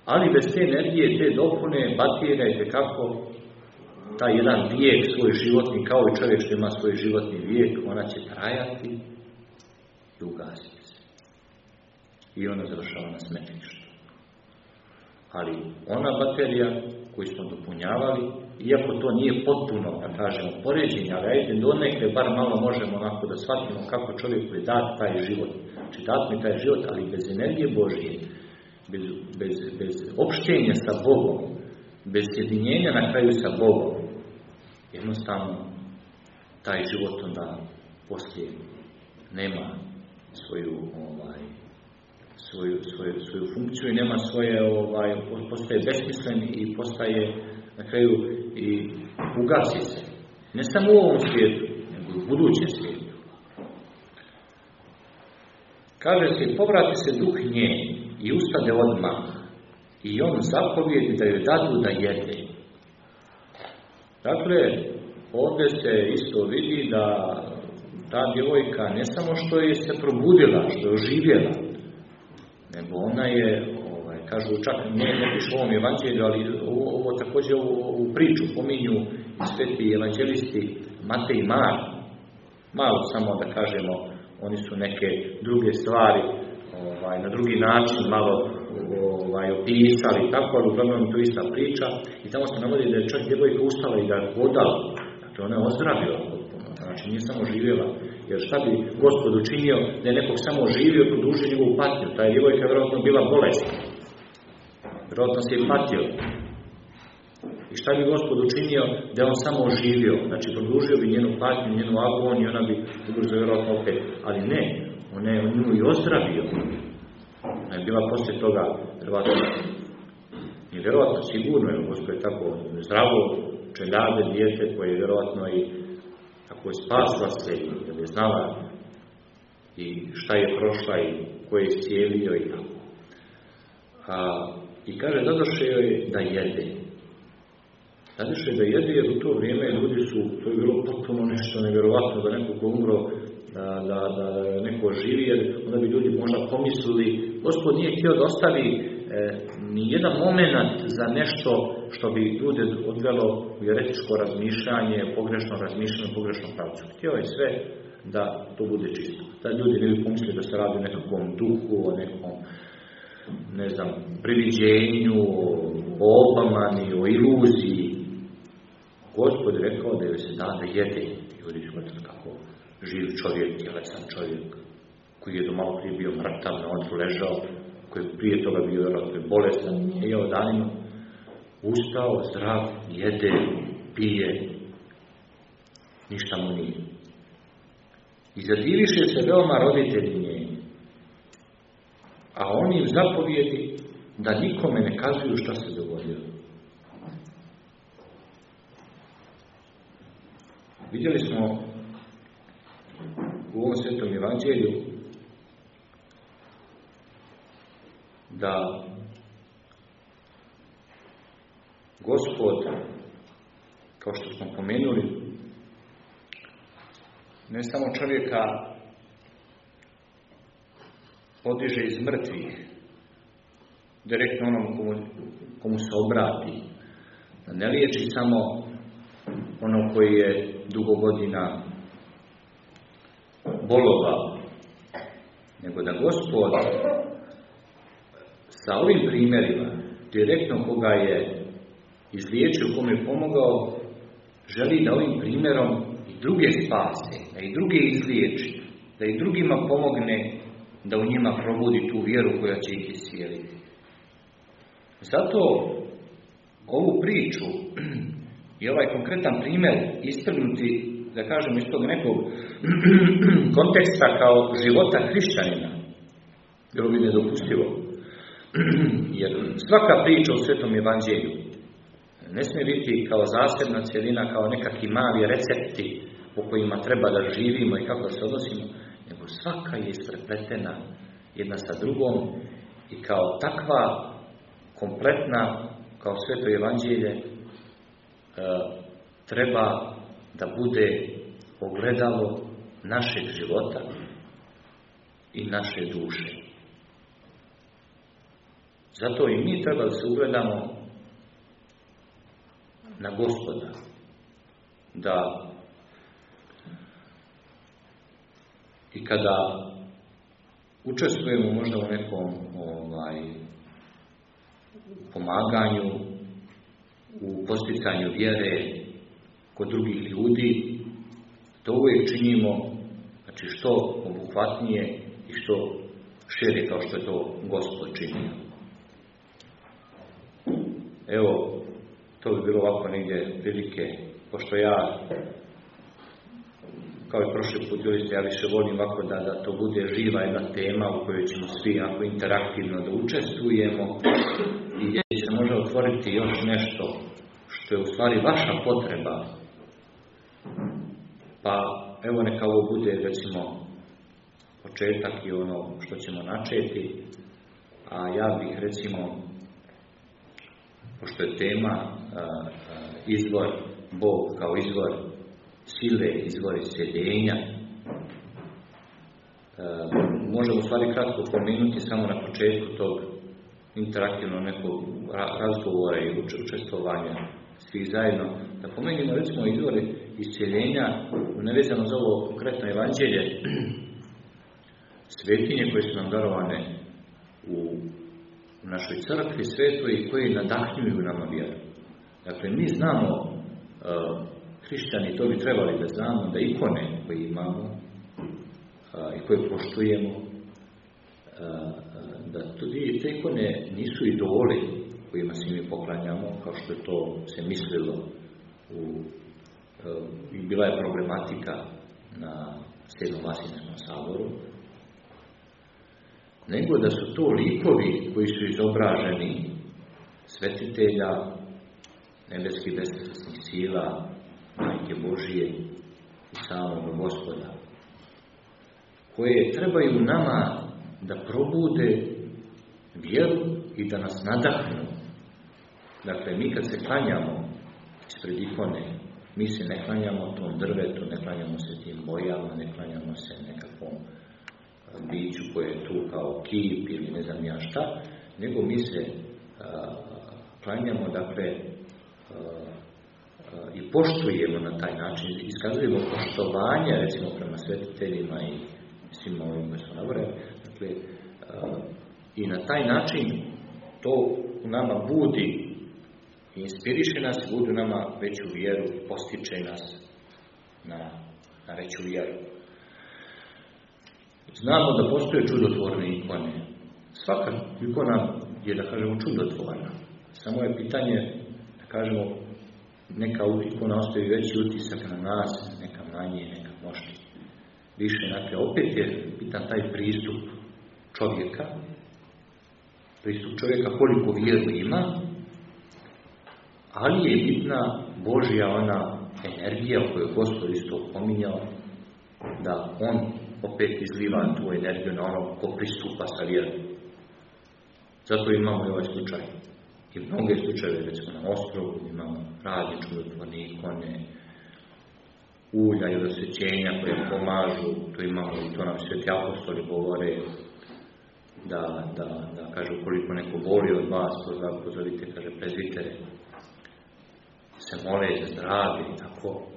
Ali bez te energije, te dopune, baterija je kako taj jedan vijek svoj životni, kao i čovjek što ima svoj životni vijek, ona će trajati i ugasiti. I ona završava na smetlištu. Ali ona baterija koju smo dopunjavali, iako to nije potpuno, da kažemo, poređenje, ali ajde do neke bar malo možemo onako da shvatimo kako čovjek je dat taj život. Znači dat mi taj život, ali bez energije Božije, bez, bez, bez opštenja sa Bogom, bez sjedinjenja na kraju sa Bogom, jednostavno taj život onda poslije nema svoju ovaj svoju, svoju, svoju funkciju i nema svoje ovaj postaje besmislen i postaje na kraju i ugasi se. Ne samo u ovom svijetu, nego u budućem svijetu. Kaže se, povrati se duh nje i ustade odmah i on zapovjedi da joj dadu da jede. Dakle, ovdje se isto vidi da ta djevojka ne samo što je se probudila, što je oživjela, nego ona je, ovaj, kažu čak ne, ne piše u ovom evanđelju, ali ovo, ovo također u, u priču pominju i sveti evanđelisti Matej i Mar. Malo samo da kažemo, oni su neke druge stvari ovaj, na drugi način malo ovaj, opisali tako, ali uglavnom to ista priča i tamo se navodi da je čak djevojka ustala i da je hodala. Znači ona je ozdravila znači nije samo živjela. Jer šta bi gospod učinio da je nekog samo živio, produžio njegovu patnju. Ta je vjerojatno bila bolesna. Vjerojatno se je patio. I šta bi gospod učinio da je on samo oživio? Znači, produžio bi njenu patnju, njenu agoniju, ona bi ubrzo vjerojatno opet. Ali ne, on je nju i ozdravio. Ona je bila poslije toga vjerojatno i vjerojatno sigurno, jer gospod je tako zdravo, čeljade, dijete koje je vjerojatno i ako je spasla se, da je znala i šta je prošla i ko je iscijelio i tako. A, I kaže, zadoše joj da jede. Zadoše je da jede, jer u to vrijeme ljudi su, to je bilo potpuno nešto nevjerovatno da neko ko umro, da, da, da neko živi, jer onda bi ljudi možda pomislili, gospod nije htio da ostavi e, ni jedan moment za nešto što bi ljude odvelo u jeretičko razmišljanje, pogrešno razmišljanje, pogrešno pravcu. Htio je sve da to bude čisto. Da ljudi ne bi pomislili da se radi o nekakvom duhu, o nekom ne znam, priviđenju, o obamani, o iluziji. Gospod je rekao da joj se da da jede. Ljudi su kako živ čovjek, tjelesan čovjek, koji je do malo prije bio mrtav, na odru ležao, koji je prije toga bio vjerojatno bolestan, nije jeo danima, ustao, zdrav, jede, pije, ništa mu nije. I zadiviše se veoma roditelji njeni, a oni im zapovijedi da nikome ne kazuju šta se dogodilo. Vidjeli smo u ovom svetom evanđelju da Gospod, kao što smo pomenuli, ne samo čovjeka podiže iz mrtvih, direktno onom komu, komu se obrati, da ne liječi samo ono koji je dugo godina bolova, nego da Gospod sa ovim primjerima, direktno koga je izliječio, kome je pomogao, želi da ovim primjerom i druge spase, da i druge izliječi, da i drugima pomogne da u njima probudi tu vjeru koja će ih iscijeliti. Zato ovu priču i ovaj konkretan primjer istrgnuti, da kažem, iz tog nekog konteksta kao života hrišćanina, bilo bi nedopustivo. Jer svaka priča u Svetom Evanđelju ne smije biti kao zasebna cjelina, kao nekakvi mali recepti po kojima treba da živimo i kako se odnosimo, nego svaka je isprepletena jedna sa drugom i kao takva kompletna, kao sveto evanđelje, e, treba da bude ogledalo našeg života i naše duše. Zato i mi treba da se ugledamo na gospoda. Da i kada učestvujemo možda u nekom ovaj, pomaganju, u posticanju vjere kod drugih ljudi, to uvijek činimo znači što obuhvatnije i što šire kao što je to Gospod činio. Evo, to bi bilo ovako negdje prilike, pošto ja kao i prošli put, ste, ja više volim ovako da, da to bude živa jedna tema u kojoj ćemo svi ako interaktivno da učestvujemo i gdje se može otvoriti još nešto što je u stvari vaša potreba. Pa evo neka ovo bude recimo početak i ono što ćemo načeti, a ja bih recimo, pošto je tema izvor, Bog kao izvor sile, izvor isceljenja. E, možemo u stvari kratko pomenuti samo na početku tog interaktivnog nekog razgovora i učestvovanja svih zajedno, da pomenimo recimo izvore isceljenja nevezano za ovo konkretno evanđelje svetinje koje su nam darovane u u našoj crkvi svetoj koji nadahnjuju nama vjeru. Dakle, mi znamo, e, hrišćani to bi trebali da znamo, da ikone koje imamo e, i koje poštujemo, e, da tudi te ikone nisu idoli kojima se mi poklanjamo, kao što je to se mislilo u, i bila je problematika na Sjednom Vasinskom saboru, nego da su to likovi koji su izobraženi svetitelja, nebeskih besnesnih sila, majke Božije i samog gospoda, koje trebaju nama da probude vjeru i da nas nadahnu. Dakle, mi kad se klanjamo ispred ikone, mi se ne klanjamo tom drvetu, ne klanjamo se tim bojama, ne klanjamo se nekakvom biću koje je tu kao kip ili ne znam ja šta, nego mi se klanjamo, dakle, i poštujemo na taj način, iskazujemo poštovanje, recimo, prema svetiteljima i svim ovim koji su nabrali, dakle, i na taj način to u nama budi inspiriše nas, budi nama veću vjeru, postiče nas na, na veću vjeru. Znamo da postoje čudotvorne ikone. Svaka ikona je, da kažemo, čudotvorna. Samo je pitanje, da kažemo, neka ikona ostaje veći utisak na nas, neka manje, neka možda više. Dakle, opet je pitan taj pristup čovjeka, pristup čovjeka koliko vjeru ima, ali je bitna Božja ona energija koju je Gospod isto pominjao, da On opet izliva tu energiju na ono ko pristupa sa vjerom. Zato imamo i ovaj slučaj. I mnoge slučajeve, recimo na ostrovu, imamo razne čudotvorne ikone, ulja i osjećenja koje pomažu, to imamo i to nam sveti apostoli govore, da, da, da kažu koliko neko voli od vas, pozovite, kaže, prezitere, se mole za zdravlje i tako.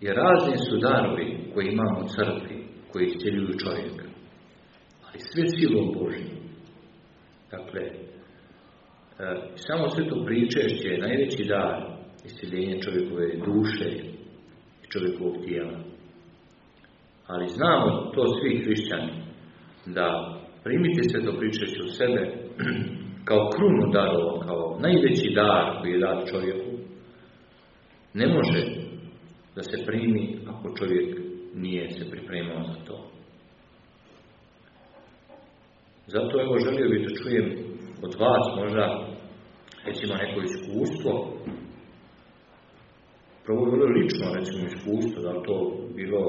I razni su darovi koji imamo u crkvi, koji isceljuju čovjeka. Ali sve silom Božijom. Dakle, e, samo sve to pričešće je najveći dar isceljenja čovjekove duše i čovjekovog tijela. Ali znamo to svi hrišćani, da primite se to pričešće u sebe kao krunu darova, kao najveći dar koji je dat čovjeku, ne može da se primi ako čovjek nije se pripremao za to. Zato evo želio bih da čujem od vas možda recimo neko iskustvo prvo bilo lično recimo iskustvo, da to bilo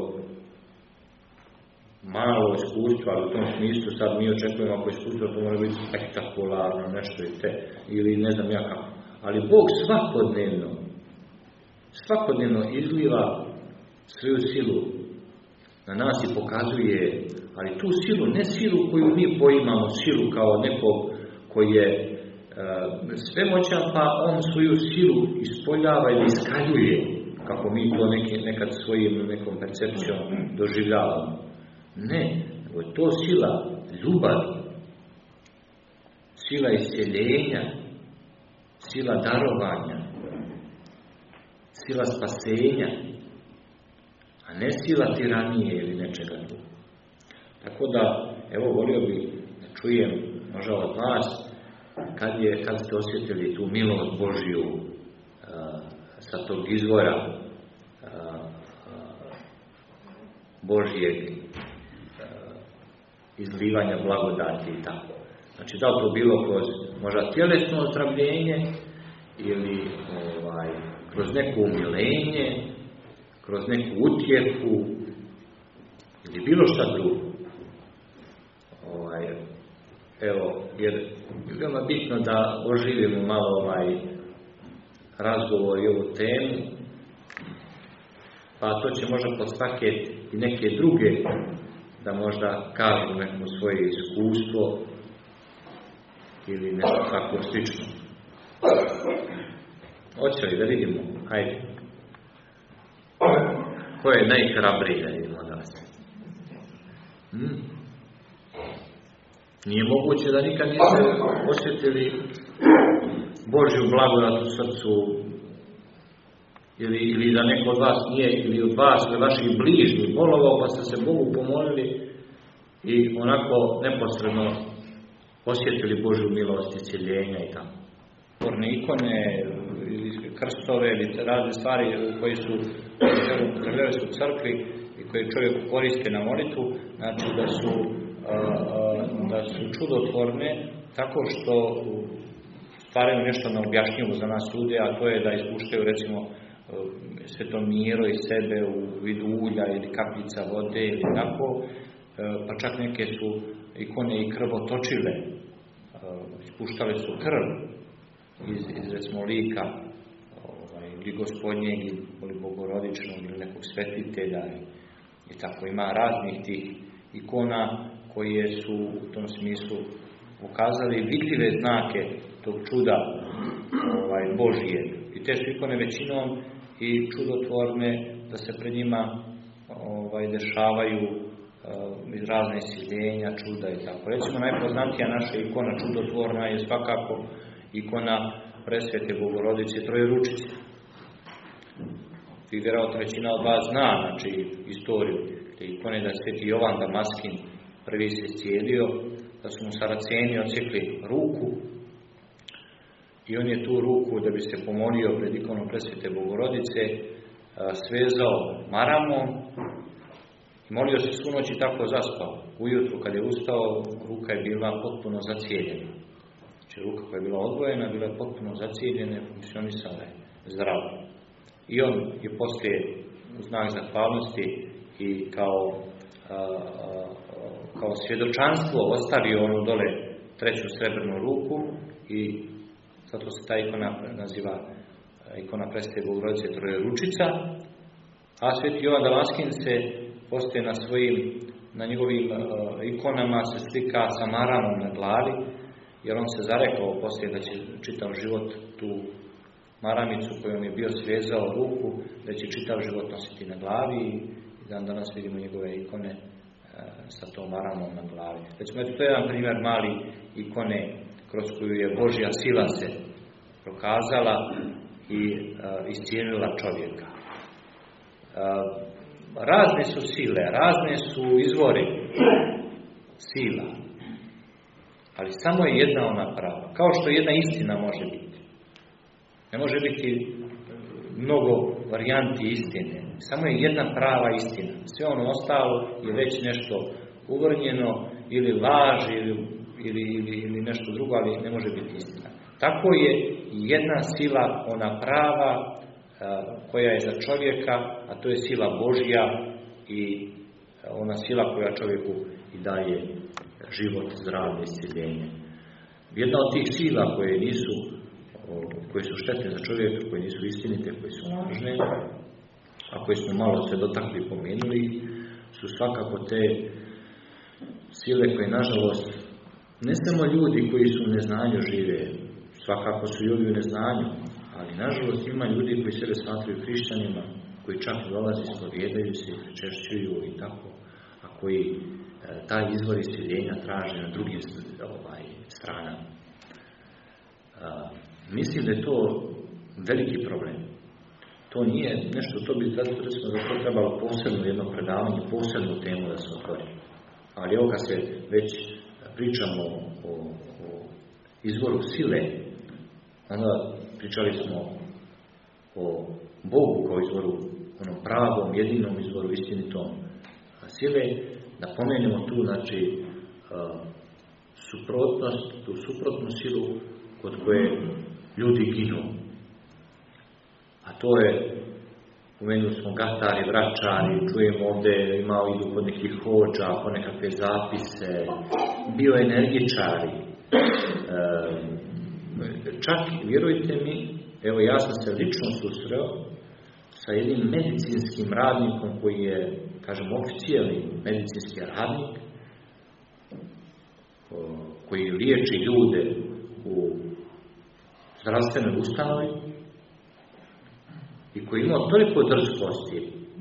malo iskustvo, ali u tom smislu sad mi očekujemo ako iskustvo to može biti spektakularno, nešto i te, ili ne znam ja kako. Ali Bog svakodnevno, svakodnevno izliva svoju silu na nas i pokazuje, ali tu silu, ne silu koju mi poimamo, silu kao nekog koji je e, svemoćan, pa on svoju silu ispoljava ili iskaljuje, kako mi to neki, nekad svojim nekom percepcijom doživljavamo. Ne, nego je to sila ljubavi, sila isceljenja, sila darovanja, sila spasenja, ne sila tiranije ili nečega drugog. Tako da, evo, volio bih da čujem možda od vas, kad, je, kad ste osjetili tu milost Božju a, sa tog izvora a, a, Božjeg izlivanja blagodati i tako. Znači, da to bilo kroz možda tjelesno ozdravljenje ili ovaj, kroz neko umilenje kroz neku utjehu ili bilo šta drugo. Ovaj, evo, jer je veoma bitno da oživimo malo ovaj razgovor i ovu temu, pa to će možda podstaketi i neke druge da možda kažu neko svoje iskustvo ili nešto tako slično. Hoće li da vidimo? Hajde. Ko je najhrabriji od vas? Hmm? Nije moguće da nikad niste osjetili Božju blagodat u srcu ili, ili da neko od vas nije, ili od vas, ili vaših bližnjih bolovao, pa ste se Bogu pomolili i onako neposredno osjetili Božju milost i cijeljenja i tamo. Porne ikone, ili krstove, ili razne stvari koje su upotrebljavaju su u crkvi i koje čovjek koriste na molitvu, znači da su, da su čudotvorne tako što stvaraju nešto neobjašnjivo za nas ljude, a to je da ispuštaju recimo sveto miro iz sebe u vidu ulja ili kapljica vode ili tako, pa čak neke su ikone i krvotočile, ispuštale su krv iz, iz recimo lika ili gospodnjeg ili bogorodičnog ili nekog svetitelja i, i tako ima raznih tih ikona koje su u tom smislu ukazali vidljive znake tog čuda ovaj, Božije. I te su ikone većinom i čudotvorne da se pred njima ovaj, dešavaju uh, razne isiljenja, čuda i tako. Recimo najpoznatija naša ikona čudotvorna je svakako ikona presvete Bogorodice Trojeručice. Vi vjerojatno većina od vas zna, znači, istoriju te ikone da je sveti Jovan Damaskin prvi se iscijelio, da su mu saraceni ocijekli ruku i on je tu ruku da bi se pomolio pred ikonom presvete Bogorodice svezao maramom i molio se svu noć i tako zaspao. Ujutru kad je ustao, ruka je bila potpuno zacijeljena. Znači ruka koja je bila odvojena, bila je potpuno zacijeljena i funkcionisala je zdravo. I on je poslije znak zahvalnosti i kao, a, a, kao svjedočanstvo ostavio onu dole treću srebrnu ruku i zato se ta ikona naziva ikona preste Bogorodice Troje Ručica, a sveti Jovan Damaskin se postoje na svojim, na njegovim uh, ikonama se slika sa maramom na glavi, jer on se zarekao poslije da će čitav život tu maramicu kojom je bio svezao ruku, da će čitav život nositi na glavi i dan danas vidimo njegove ikone uh, sa tom maramom na glavi. Recimo, eto, to je jedan primjer mali ikone kroz koju je Božja sila se prokazala i uh, iscijenila čovjeka. Uh, razne su sile, razne su izvori sila, ali samo je jedna ona prava. Kao što jedna istina može biti. Ne može biti mnogo varijanti istine. Samo je jedna prava istina. Sve ono ostalo je već nešto uvrnjeno ili laž ili, ili, ili, ili nešto drugo, ali ne može biti istina. Tako je jedna sila, ona prava, koja je za čovjeka, a to je sila Božja i ona sila koja čovjeku i daje život, zdravlje, isciljenje. Jedna od tih sila koje nisu, koje su štetne za čovjeka, koje nisu istinite, koje su lažne, a koje smo malo se dotakli pomenuli, su svakako te sile koje, nažalost, ne samo ljudi koji su u neznanju žive, svakako su ljudi u neznanju, ali nažalost ima ljudi koji sebe smatruju hrišćanima, koji čak dolaze, spovjedaju se, pričešćuju i tako, a koji e, taj izvor isiljenja traže na drugim ovaj, stranama. E, mislim da je to veliki problem. To nije nešto, to bi zato recimo da to trebalo posebno jedno predavanje, posebnu temu da se otvori. Ali evo kad se već pričamo o, o izvoru sile, onda pričali smo o Bogu kao izvoru, onom pravom, jedinom izvoru istinitom sile, da pomenemo tu, znači, suprotnost, tu suprotnu silu kod koje ljudi ginu. A to je, pomenuli smo gatari, vračari, čujemo ovde, imao idu kod nekih hođa, po nekakve zapise, bioenergičari, čak, vjerujte mi, evo ja sam se lično susreo sa jednim medicinskim radnikom koji je, kažem, oficijalni medicinski radnik, koji liječi ljude u zdravstvenoj ustanovi i koji ima toliko drskosti,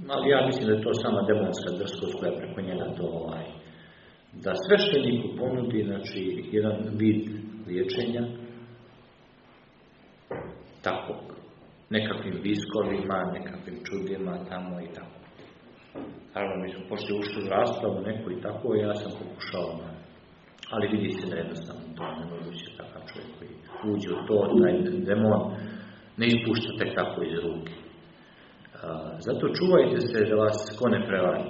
ali ja mislim da je to sama demonska drskost koja preko njega to ovaj, da svešteniku ponudi znači, jedan vid liječenja takvog. Nekakvim viskovima, nekakvim čudima tamo i tako. Naravno, mi smo poslije ušli u raspravu neko i tako, ja sam pokušao na ali vidi se da jednostavno to ne moguće takav čovjek koji uđe u to, taj demon ne ispušta tek tako iz ruke. Zato čuvajte se da vas ko ne prevari.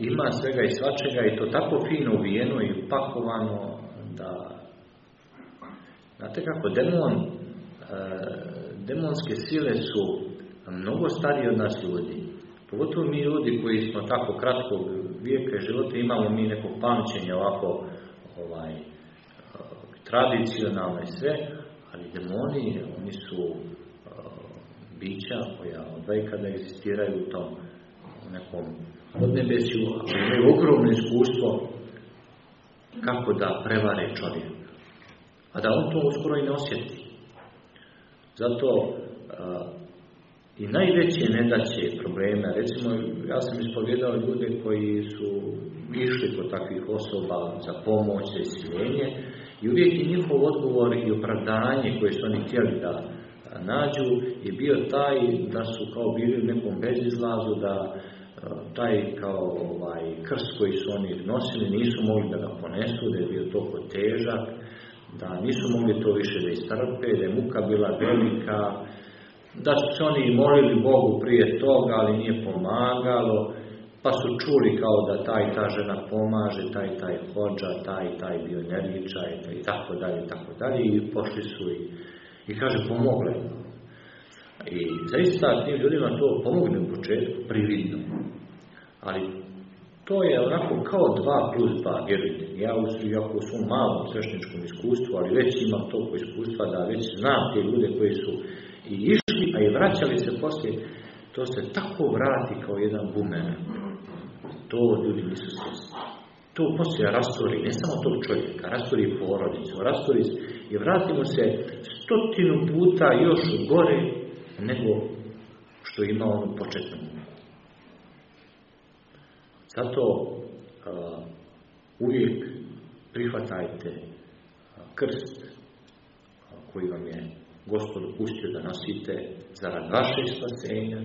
Ima svega i svačega i to tako fino uvijeno i upakovano da znate kako demon demonske sile su mnogo stariji od nas ljudi. Pogotovo mi ljudi koji smo tako kratko vijeka života imamo mi neko pamćenje ovako tradicionalno sve, ali demoni, oni su bića koja od vajka existiraju u tom nekom podnebesju, ali imaju ogromno iskustvo kako da prevare čovjeka. A da on to uskoro i ne osjeti. Zato i najveće nedaće probleme, recimo ja sam ispovjedao ljude koji su išli kod takvih osoba za pomoć, za isiljenje i uvijek i njihov odgovor i opravdanje koje su oni htjeli da nađu je bio taj da su kao bili u nekom bezizlazu, da taj kao ovaj, krst koji su oni nosili nisu mogli da ga ponesu, da je bio toliko težak, da nisu mogli to više da istrpe, da je muka bila velika, da su se oni molili Bogu prije toga, ali nije pomagalo, pa su čuli kao da taj ta žena pomaže, taj taj hođa, taj taj bio energičaj, i tako dalje, tako dalje, i pošli su i, i kaže, pomogle. I zaista tim ljudima to pomogne u početku, prividno. Ali to je onako kao dva plus dva, vjerujte. Ja u, jako u svom malom svešničkom iskustvu, ali već imam toliko iskustva da već znam te ljude koji su i išli, a i vraćali se poslije, to se tako vrati kao jedan bumerang. To ljudi nisu svjesni. To poslije rastori, ne samo tog čovjeka, rastori porodicu, rastori i vratimo se stotinu puta još gore nego što ima ono početno. Zato uvijek prihvatajte krst koji vam je Gospod pustio da nosite zarad vašeg spasenja,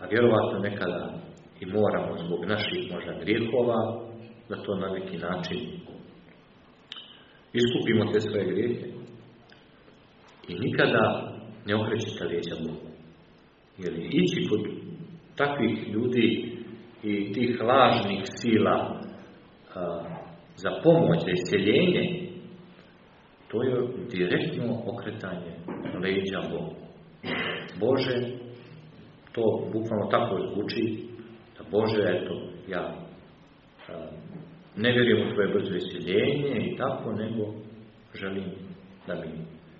a, vjerovatno nekada i moramo zbog naših možda grijehova da to na neki način iskupimo te svoje grijehe i nikada ne okrećite lijeđa Bogu. Jer ići kod takvih ljudi i tih lažnih sila a, za pomoć, za isceljenje, to je direktno okretanje leđa Bogu. Bože, to bukvalno tako zvuči, da Bože, eto, ja ne vjerujem u tvoje brzo isiljenje i tako, nego želim da mi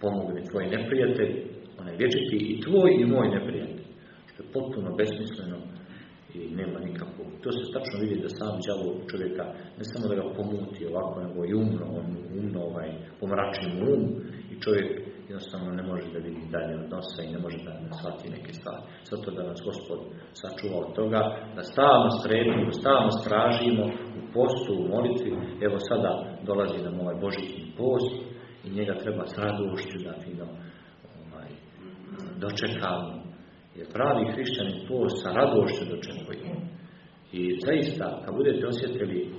pomogne tvoji neprijatelji, onaj vječiti i tvoj i moj neprijatelj, što je potpuno besmisleno i nema nikakvog. To se tačno vidi da sam đavo čovjeka ne samo da ga pomuti ovako, nego i umno, on umno ovaj, pomrači um i čovjek jednostavno ne može da vidi dalje od nosa i ne može da shvati neke stvari. Zato da nas Gospod sačuva od toga, da stalno strepimo, stalno stražimo u postu, u molitvi. Evo sada dolazi nam ovaj Božićni post i njega treba s radošću da fino ovaj, dočekamo jer pravi hrišćanin to sa radošću dočekuje. I zaista, kad budete osjetili e,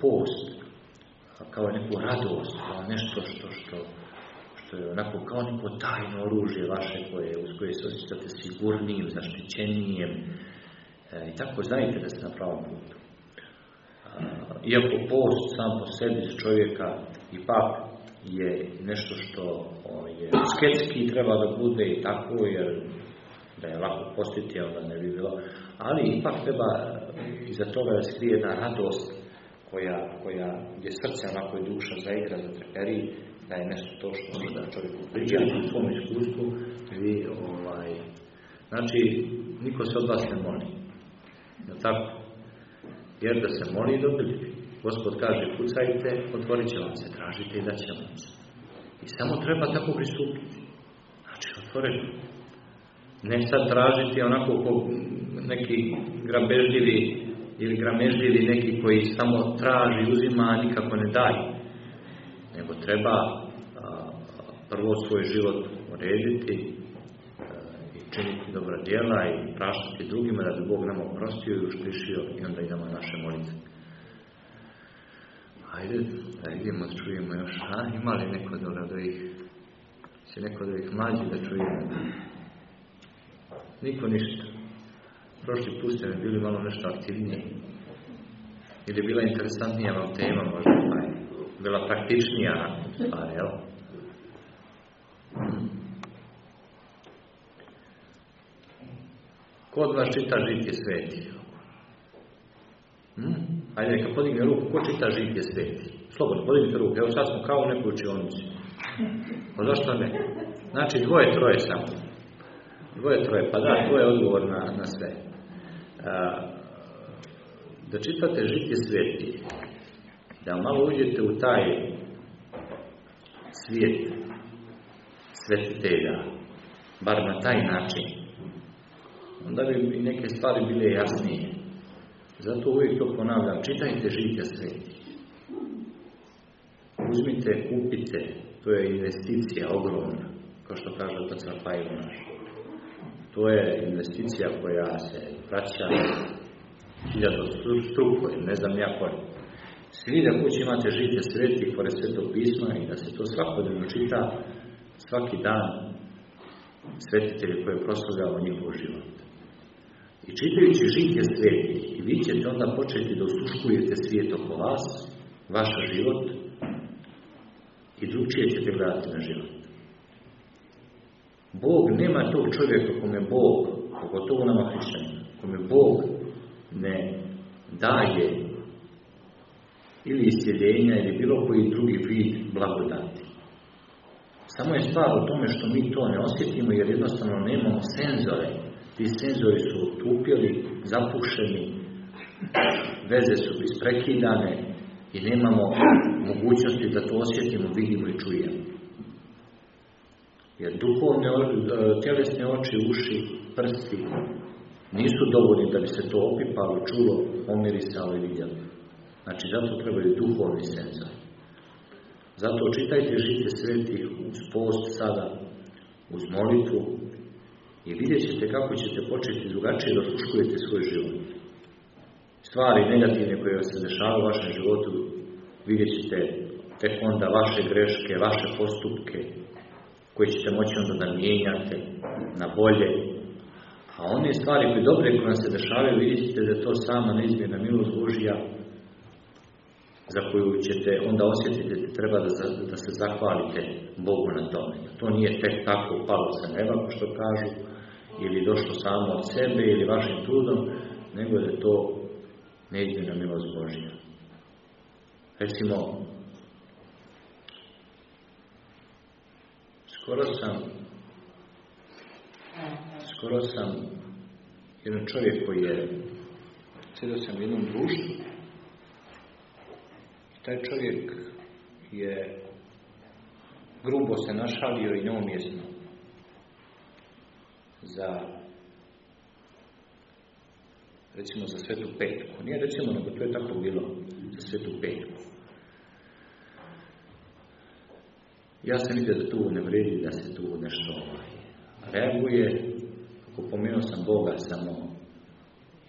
post kao neku radost, kao nešto što, što, što je onako kao neko tajno oružje vaše koje, uz koje se osjećate sigurnijim, zaštićenijim e, i tako znajte da ste na pravom putu. Iako post sam po sebi čovjeka ipak je nešto što je sketski treba da bude i tako, jer da je lako postiti, onda ne bi bilo. Ali ipak treba iza toga da skrije jedna radost koja, koja je srce onako i duša zaigra za treperi, da je nešto to što da čovjek priča u svom iskustvu. Vi, ovaj, znači, niko se od vas ne moli. No, tako? Jer da se moli dobili Gospod kaže, kucajte, otvorit će vam se, tražite i da će vam se. I samo treba tako pristupiti. Znači, otvoriti. Ne sad tražiti onako ko neki grabežljivi ili gramežljivi neki koji samo traži, uzima, a nikako ne daje. Nego treba prvo svoj život urediti i činiti dobra djela i praštati drugima da bi Bog nam oprostio i ušlišio i onda idemo naše molitve. Ajde, da idemo, čujemo još. A, ima li neko od ovih, će neko od ovih mlađi da čujemo? Niko ništa. Prošli put ste bili malo nešto aktivniji. Ili je bila interesantnija vam tema možda, bila praktičnija stvar, jel? Ko od vas čita žitje sveti? Hmm? Ajde, neka podigne ruku, ko čita žitje sveti? Slobodno, podignite ruku, evo sad smo kao u nekoj učionici. Pa zašto ne? Znači, dvoje, troje samo. Dvoje, troje, pa da, to odgovor na, na sve. A, da čitate žitje sveti, da malo uđete u taj svijet svetitelja, bar na taj način, onda bi neke stvari bile jasnije. Zato uvijek to ponavljam, čitajte žitja sveti. Uzmite, kupite, to je investicija ogromna, kao što kaže otac Rafael naš. To je investicija koja se vraća hiljado struko, ne znam ja koji. Svi da kući imate žitje sveti pored svetog pisma i da se to svakodnevno čita svaki dan svetitelji koje je proslavljao njihov život. I čitajući žitje sveti, i vi ćete onda početi da usluškujete svijet oko vas, vaš život, i drugčije ćete gledati na život. Bog nema tog čovjeka kome Bog, pogotovo nama hrišćanima, kome Bog ne daje ili iscijeljenja ili bilo koji drugi vid blagodati. Samo je stvar u tome što mi to ne osjetimo jer jednostavno nemamo senzore. Ti senzori su otupili, zapušeni, veze su isprekidane i nemamo mogućnosti da to osjetimo, vidimo i čujemo. Jer duhovne, tjelesne oči, uši, prsti nisu dovoljni da bi se to opipalo, čulo, omirisalo i vidjelo. Znači, zato trebaju duhovni senzor. Zato čitajte žite svetih uz post sada, uz molitvu i vidjet ćete kako ćete početi drugačije da osluškujete svoj život. Stvari negativne koje se dešavaju u vašem životu vidjet ćete tek onda vaše greške, vaše postupke koje ćete moći onda da mijenjate na bolje. A one stvari koje dobre koje vam se dešavaju vidjet ćete da je to sama neizmjerna milost Božija za koju ćete onda osjetiti da treba da, da se zahvalite Bogu na tome. To nije tek tako palo sa neba, što kažu, ili došlo samo od sebe ili vašim trudom, nego da to neizmjerna milost Božja. Recimo, skoro sam skoro sam jedan čovjek koji je sjedio sam u jednom društvu taj čovjek je grubo se našalio i neumjesno za recimo za svetu petku. Nije recimo, nego to je tako bilo za svetu petku. Ja sam vidio da tu ne vredi, da se tu nešto ovaj, reaguje. Ako pomenuo sam Boga samo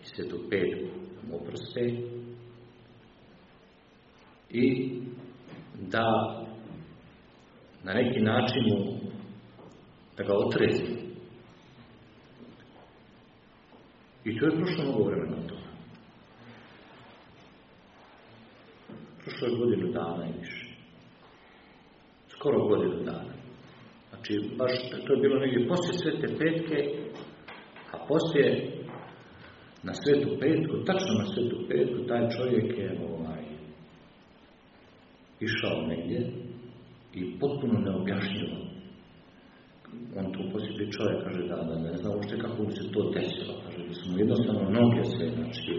i svetu petku oproste, i da na neki način mu da ga otrezi. I to je prošlo mnogo vremena od toga. Prošlo je godinu dana i više. Skoro godinu dana. Znači, baš to je bilo negdje poslije svete petke, a poslije na svetu petku, tačno na svetu petku, taj čovjek je ovaj, išao negdje i potpuno neobjašnjivo. On tu poslije čovjek kaže da, da ne zna uopšte kako mu se to desilo. Kaže da su mu jednostavno noge se znači,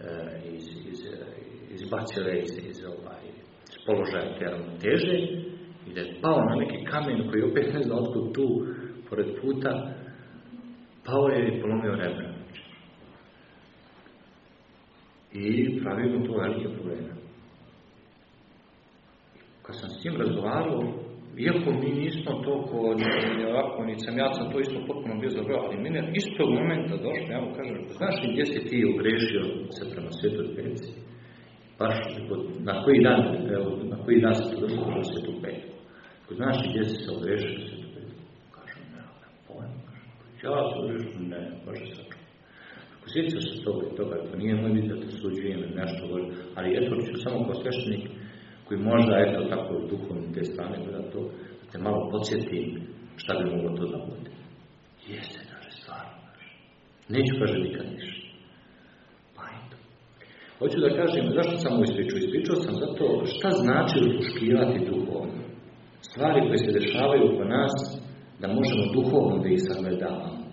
e, iz, iz, izbacile iz, iz, ovaj, iz položaja te ravnoteže i da je pao na neki kamen koji opet ne zna otkud tu, pored puta, Pao je i polomio rebra. I pravi mu to velike probleme. Kad sam s tim razgovarao, iako mi nismo toliko, ni ovako, ni sam, ja sam to isto potpuno bio zabrao, ali mene istog momenta došlo, ja mu kažem, znaš li gdje si ti ogrešio se prema svetoj peci? Baš na koji dan, evo, na koji dan se to došlo do svetu petku? Znaš li gdje si se ogrešio svetu petku? Kažem, ne, ne, pojma. Ja se ogrešio, ne, baš se sjećaš se toga i toga, to nije moj vid da te suđujem nešto, ali eto ću samo kao sveštenik koji možda, eto, tako duhovni te strane gleda to, da te malo podsjeti šta bi moglo to da bude. Jeste, kaže, stvarno, kaže. Neću, kaže, nikad ništa. Pa eto. Hoću da kažem, zašto sam mu ispričao? Ispričao sam zato šta znači usluškivati duhovno. Stvari koje se dešavaju oko nas, da možemo duhovno da ih sagledavamo.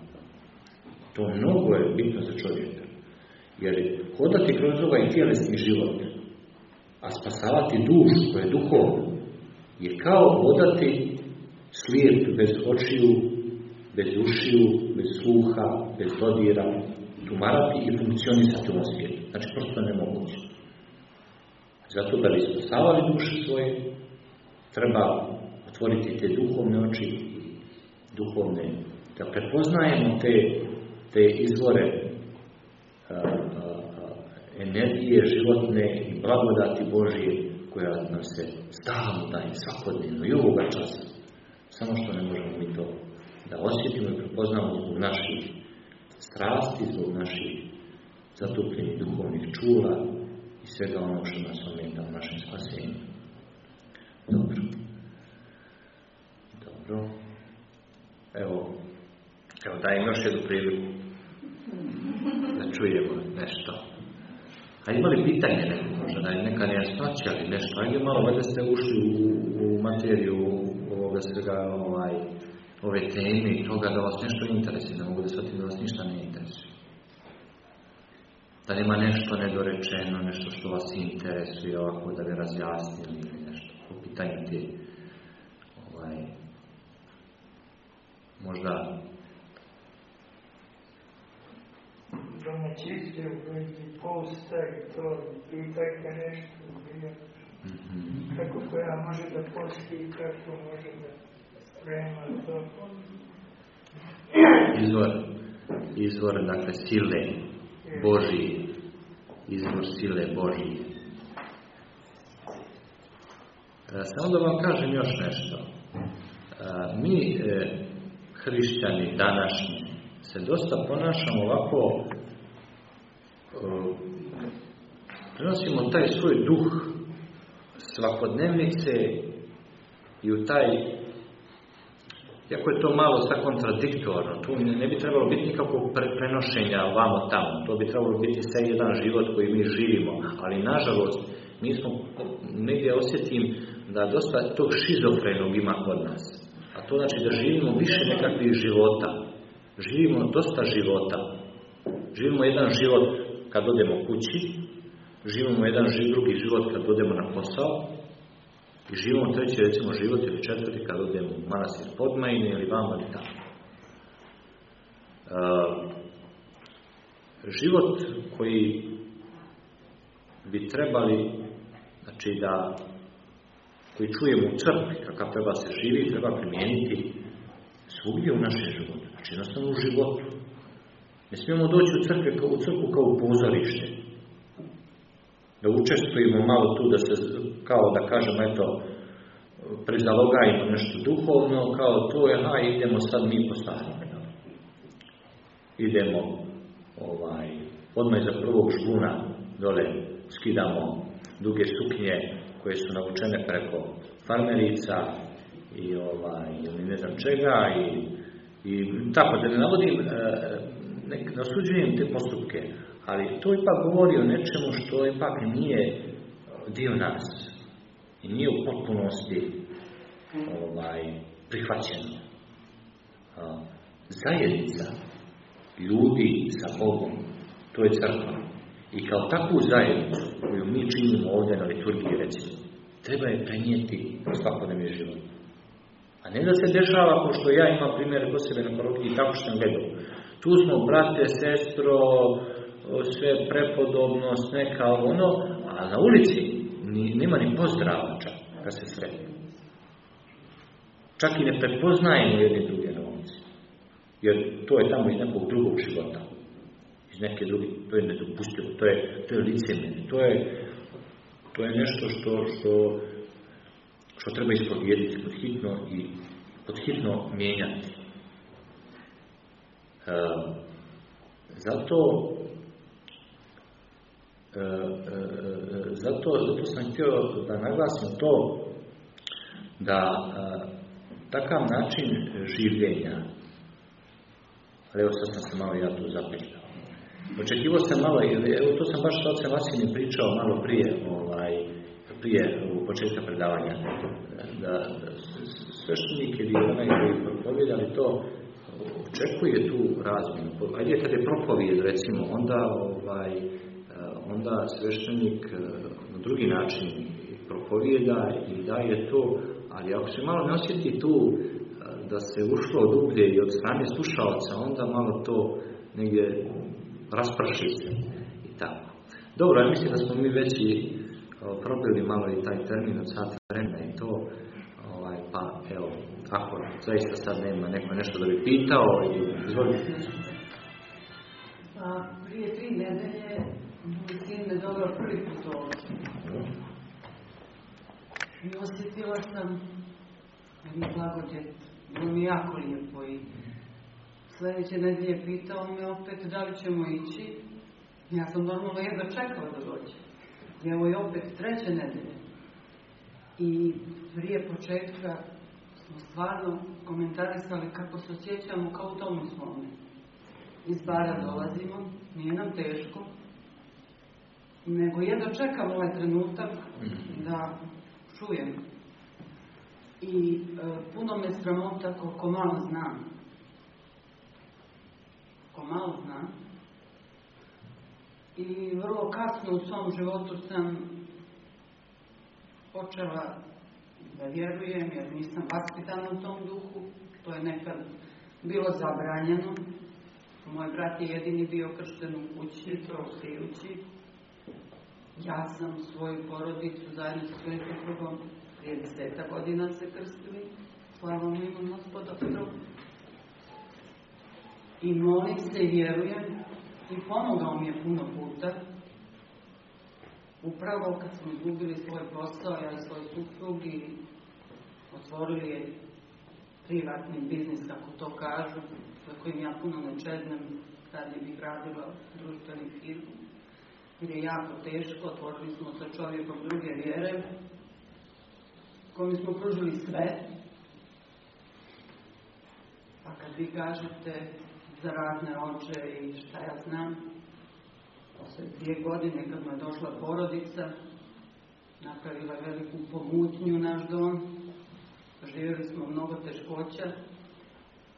To mnogo je bitno za čovjeka. Jer hodati kroz ovaj tjelesni život, a spasavati dušu koja je duhovna, je kao vodati slijep bez očiju, bez ušiju, bez sluha, bez dodira, tumarati i funkcionisati u svijetu. Znači, prosto nemoguće. Zato da bi spasavali duše svoje, treba otvoriti te duhovne oči, duhovne, da prepoznajemo te, te izvore energije životne i blagodati Božije koja nam se stalno daje svakodnevno i ovoga časa. Samo što ne možemo mi to da osjetimo i prepoznamo zbog naših strasti, zbog naših zatupljenih duhovnih čula i svega ono što nas ometa u našem spasenju. Dobro. Dobro. Evo, evo dajem još jednu priliku da čujemo nešto. A imali pitanje neko možda, neka nejasnoća ili nešto, ajde malo, valjda ste ušli u, u materiju ovoga svega, ovaj, ove teme i toga da vas nešto interesuje, da mogu da shvatim da vas ništa ne interesuje. Da nema nešto nedorečeno, nešto što vas interesuje, ovako da bi razjasnili ili nešto, po pitanju te, ovaj, možda domaćice u vezi posta i to pitajte nešto bio. Kako koja može da posti i kako može da sprema to. Izvor, izvor, dakle, sile Božije. Izvor sile Božije. Samo da vam kažem još nešto. E, mi, e, hrišćani današnji, se dosta ponašamo ovako prenosimo taj svoj duh svakodnevnice i u taj Iako je to malo sad kontradiktorno, tu ne bi trebalo biti nikakvog prenošenja vamo tamo, to bi trebalo biti sve jedan život koji mi živimo, ali nažalost mi smo negdje osjetim da dosta tog šizofrenog ima kod nas. A to znači da živimo više nekakvih života. Živimo dosta života. Živimo jedan život kad odemo kući, živimo jedan drugi život kad odemo na posao i živimo treći recimo život ili četvrti kad odemo u manastir Podmajine ili vama ili tamo. E, život koji bi trebali znači da koji čujemo u crkvi, kakav treba se živi, treba primijeniti svugdje u našem životu. Znači, jednostavno u životu. Ne smijemo doći u, crkve, u crkvu kao u pozorište. Da učestvujemo malo tu, da se, kao da kažemo, eto, prizalogajimo nešto duhovno, kao to je, a idemo sad mi po Idemo, ovaj, odmah za prvog žbuna dole skidamo duge suknje koje su navučene preko farmerica i ovaj, ili ne znam čega i, i tako da ne navodim e, ne nasuđujem te postupke, ali to ipak govori o nečemu što ipak nije dio nas i nije u potpunosti ovaj, prihvaćeno. Zajednica ljudi sa Bogom, to je crkva. I kao takvu zajednicu koju mi činimo ovdje na liturgiji, recimo, treba je prenijeti u svakodnevni život. A ne da se dešava, kao što ja imam primjer kod sebe na parokiji, tako što sam gledao Tu smo, brate, sestro, sve prepodobno, sve kao ono, a na ulici ni, nema ni pozdrava čak, kad se sretne. Čak i ne prepoznajemo jedni druge na ulici. Jer to je tamo iz nekog drugog života. Iz neke druge, to je nedopustivo, to je, to je to je, to je nešto što, što, što treba ispovjediti pod hitno i pod hitno mijenjati. E, zato e, e, zato, zato sam htio da naglasim to da takav način življenja ali evo sad sam se malo ja tu zapetljao. Očekivao sam malo, evo to sam baš sa ocem Vasilim pričao malo prije, ovaj, prije u početka predavanja, da, da sveštenik ili onaj koji propovijedali to, očekuje tu razminu. Ajde kad je propovijed recimo, onda, ovaj, onda sveštenik eh, na drugi način propovijeda i daje to, ali ako se malo ne osjeti tu eh, da se ušlo dublje i od strane slušalca, onda malo to negdje rasprši se i tako. Dobro, ja mislim da smo mi već i probili malo i taj termin od sata vremena i to, ovaj, pa evo, ako zaista sad nema neko nešto da bi pitao, izvolite. Pa, prije tri nedelje moj sin me doveo prvi put. I osjetila sam jednu blagodet. Bilo mi jako lijepo i sljedeće nedelje pitao me opet da li ćemo ići. Ja sam normalno jedno čekala da dođe. I evo je opet treće nedelje. I prije početka stvarno komentarisali kako se osjećamo kao u domu svome. Iz bara dolazimo, nije nam teško, nego jedno čekam ovaj trenutak da čujem. I e, puno me sramota koliko malo znam. Koliko malo znam. I vrlo kasno u svom životu sam počela da vjerujem, jer nisam vaspitana u tom duhu. To je nekad bilo zabranjeno. Moj brat je jedini bio kršten u kući, prostijući. Ja sam svoju porodicu zajedno sa svojim prije deseta godina se krstili. Slavom imam gospodaru. I molim se i vjerujem i pomogao mi je puno puta. Upravo kad smo izgubili svoj posao, ja i svoj suprug i otvorili je privatni biznis, kako to kažu, za kojim ja puno ne čeznem, radije bih radila društveni firmu. Jer je jako teško, otvorili smo sa čovjekom druge vjere, kojim smo pružili sve. Pa kad vi kažete za razne oče i šta ja znam, posle dvije godine kad mu je došla porodica, napravila veliku pomutnju naš dom, živjeli smo mnogo teškoća.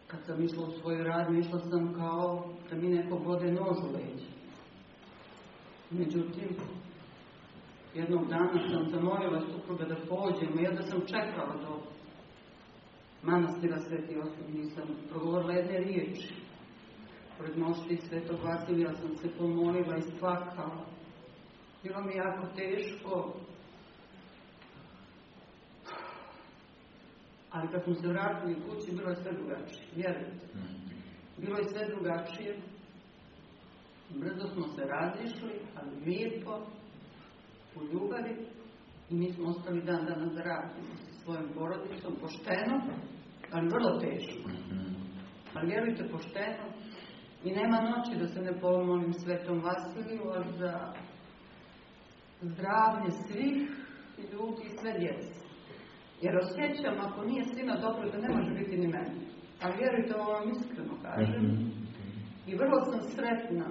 Kad sam išla u svoj rad, mišla sam kao da mi neko bode nož u. Međutim, jednog dana sam zamolila supruga da pođemo, ja da sam čekala do manastira Sveti Osip, nisam progovorila jedne riječi. Pored mošti Svetog Vasilija sam se pomolila i splakala. Bilo mi jako teško, Ali kad smo se vratili kući, bilo je sve drugačije. Vjerujte. Bilo je sve drugačije. Brzo smo se razišli, ali lijepo, u ljubavi. I mi smo ostali dan danas da radimo sa svojom porodicom, pošteno, ali vrlo teško. Ali vjerujte, pošteno. I nema noći da se ne pomolim svetom Vasiliju, ali za zdravlje svih ljudi i sve djece. Jer osjećam, ako nije svima dobro, da ne može biti ni meni. Ali vjerujte, ovo vam iskreno kažem. I vrlo sam sretna,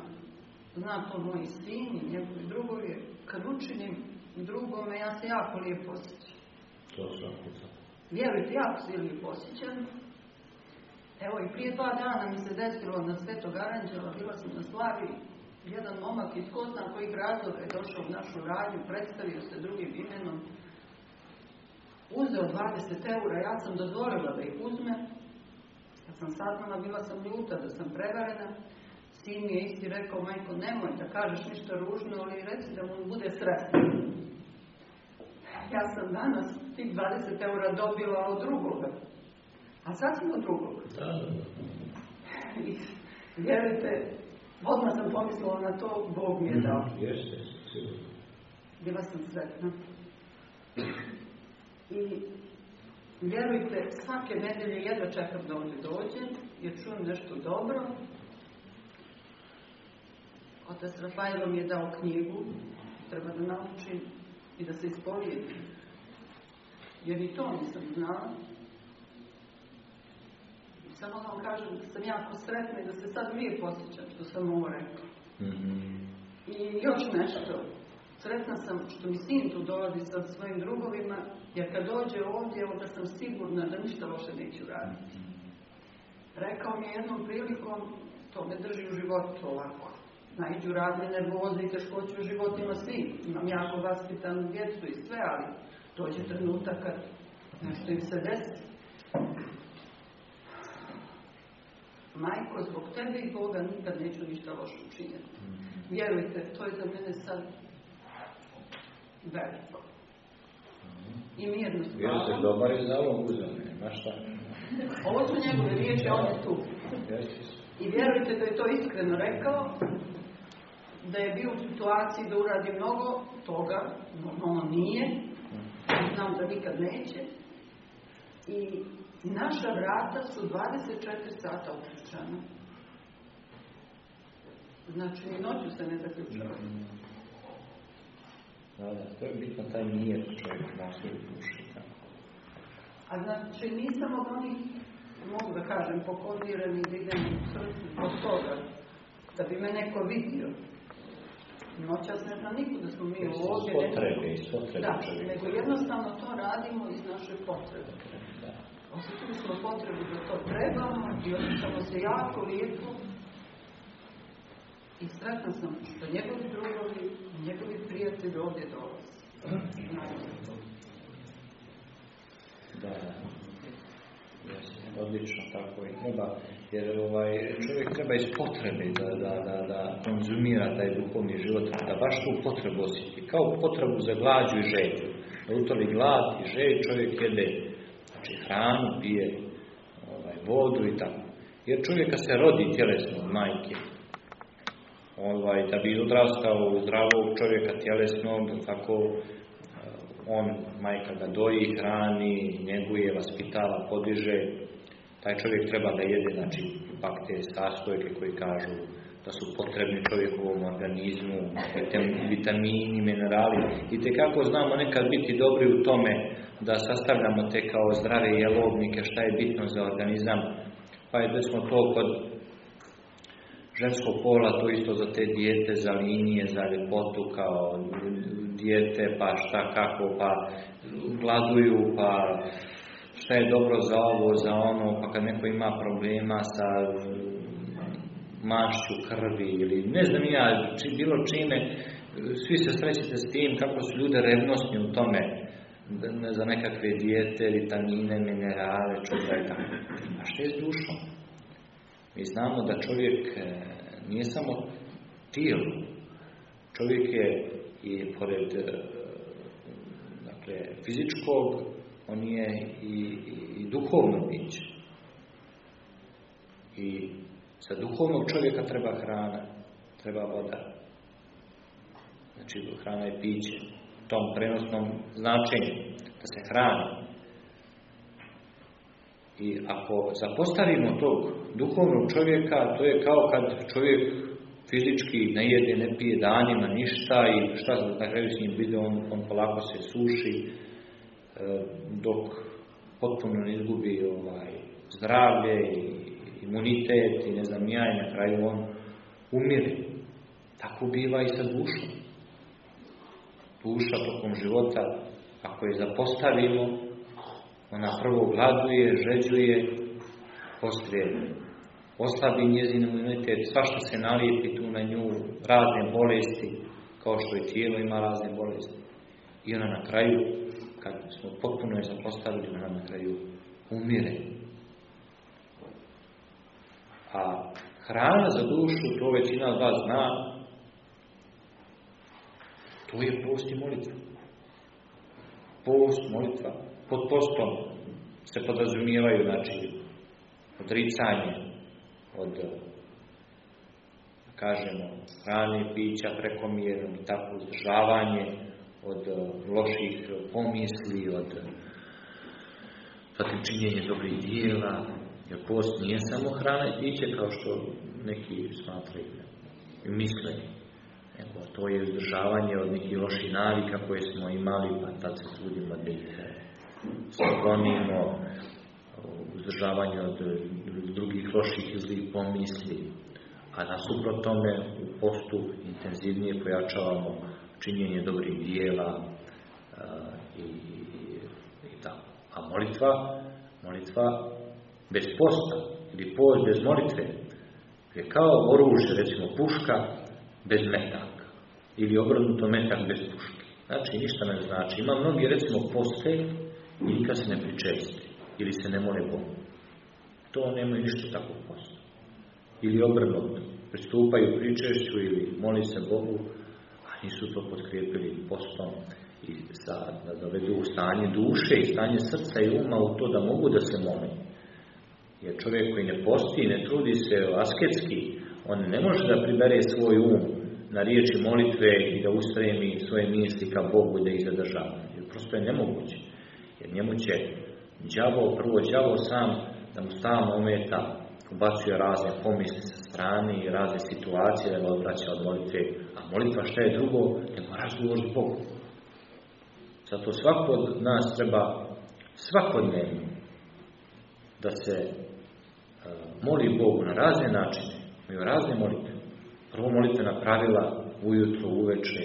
zna to moj sin i njegovi drugovi, kad učinim drugome, ja se jako lijepo osjećam. To Vjerujte, jako se lijepo osjećam. Evo i prije dva dana mi se desilo na Svetog Aranđela, bila sam na slavi, jedan momak iz ko zna kojih razloga je došao u našu radnju, predstavio se drugim imenom, uzeo 20 eura, ja sam dozvolila da ih uzme. Kad sam saznala, bila sam ljuta da sam prevarena. Sin mi je isti rekao, majko, nemoj da kažeš ništa ružno, ali reci da mu bude sretno. Ja sam danas tih 20 eura dobila od drugoga. A sasvim od drugoga. Da. I vjerujte, odmah sam pomislila na to, Bog mi je dao. Jeste, jeste, sigurno. Bila sam sretna. I vjerujte, svake nedelje jedva čekam da ovdje dođem, jer čujem nešto dobro. Otac Rafaelo mi je dao knjigu, treba da naučim i da se ispovijedim. Jer i to nisam znala. Samo da vam kažem da sam jako sretna i da se sad uvijek posjećam što sam ovo rekla. Mhm. I još nešto. Sretna sam što mi sin tu dolazi sa svojim drugovima, jer kad dođe ovdje, onda sam sigurna da ništa loše neću raditi. Rekao mi je jednom prilikom, to me drži u životu ovako. Naiđu razne nervoze i teškoće u životima svi. Imam jako vaspitanu djecu i sve, ali dođe trenutak kad nešto im se desi. Majko, zbog tebe i Boga nikad neću ništa loše učiniti. Vjerujte, to je za mene sad veliko. I mirno Vjerujte, spavam. dobar je za ovom uzem, nema šta. Ovo su njegove riječi, on je tu. I vjerujte da je to iskreno rekao, da je bio u situaciji da uradi mnogo toga, normalno nije, znam da nikad neće. I naša vrata su 24 sata uključena. Znači, ni noću se ne zaključava. Da, da, to je bitno taj mir čovjek u duši. A znači, nisam od onih, mogu da kažem, pokondirani da idem u crkvu od toga, da bi me neko vidio. Noćas ne znam niko da smo mi Iz ovdje. potrebe, iz potrebe Da, nego jednostavno to radimo iz naše potrebe. Osjetili smo potrebu da to trebamo i osjećamo se jako lijepo. I sretna sam što njegovi drugovi, njegovi prijatelji ovdje dolaze. Da, odlično, tako i treba, jer ovaj, čovjek treba iz potrebe da, da, da, da konzumira taj duhovni život, da baš tu potrebu osjeti, kao potrebu za glađu i želju. Da utoli glad i želj čovjek jede, znači hranu, pije ovaj, vodu i tako. Jer čovjeka se rodi tjelesno od majke, ovaj, da bi odrastao u zdravog čovjeka tjelesnog, tako on, majka ga doji, hrani, njeguje, vaspitava, podiže, taj čovjek treba da jede, znači, ipak te sastojke koji kažu da su potrebni čovjekovom organizmu, vitam- vitamini, minerali. I te kako znamo nekad biti dobri u tome da sastavljamo te kao zdrave jelovnike, šta je bitno za organizam. Pa je smo to kod ženskog pola, to isto za te dijete, za linije, za ljepotu, kao dijete, pa šta, kako, pa gladuju, pa šta je dobro za ovo, za ono, pa kad neko ima problema sa mašću krvi ili ne znam ja, či, bilo čime, svi se srećete s tim kako su ljude revnosni u tome za nekakve dijete, vitamine, minerale, tako. A što je s dušom? Mi znamo da čovjek e, nije samo tijelo. Čovjek je i pored e, dakle, fizičkog, on je i, i, i duhovno biće. I za duhovnog čovjeka treba hrana, treba voda. Znači hrana je piće, tom prenosnom značenju, da se hrani. I ako zapostavimo tog duhovnog čovjeka, to je kao kad čovjek fizički ne jede, ne pije danima ništa i šta na kraju s njim bude, on, on polako se suši e, dok potpuno ne izgubi ovaj, zdravlje i imunitet i ne znam ja i na kraju on umire. Tako biva i sa dušom. Duša tokom života, ako je zapostavimo, ona prvo gladuje, žeđuje, poslije oslabi njezin imunitet, svašta se nalijepi tu na nju, razne bolesti, kao što i tijelo ima razne bolesti. I ona na kraju, kad smo potpuno je zapostavili, ona na kraju umire. A hrana za dušu, to većina od vas zna, to je post i molitva. Post, molitva. Pod postom se podrazumijevaju, znači, odricanje od, kažemo, hrane pića prekomjerno tako uzdržavanje od loših pomisli, od zatim činjenje dobrih dijela, jer post nije samo hrana i piće kao što neki smatraju i misle. Nego to je uzdržavanje od nekih loših navika koje smo imali, pa tad se trudimo da ih sklonimo, uzdržavanje od drugih loših i zlih pomisli. A nasuprot tome u postu intenzivnije pojačavamo činjenje dobrih dijela i, i, i tako. A molitva, molitva bez posta ili post bez molitve je kao oružje, recimo puška bez metaka ili obrnuto metak bez puške. Znači, ništa ne znači. Ima mnogi, recimo, poste i nikad se ne pričesti ili se ne mole Bogu. To nemaju ništa tako posta. Ili obrnuto. Pristupaju pričešću ili moli se Bogu, a nisu to potkrijepili postom i sa, da dovedu u stanje duše i stanje srca i uma u to da mogu da se moli. Jer čovjek koji ne posti i ne trudi se asketski, on ne može da pribere svoj um na riječi molitve i da ustremi svoje misli ka Bogu da ih zadržava. Jer prosto je nemoguće. Jer njemu će đavo, prvo đavo sam da mu stalno ometa, ubacuje razne pomisli sa strane i razne situacije da ga odvraća od molitve. A molitva šta je drugo nego razgovor s Bogom. Zato svako od nas treba svakodnevno da se moli Bogu na razne načine, imaju razne molitve. Prvo molitvena pravila ujutro, uveče,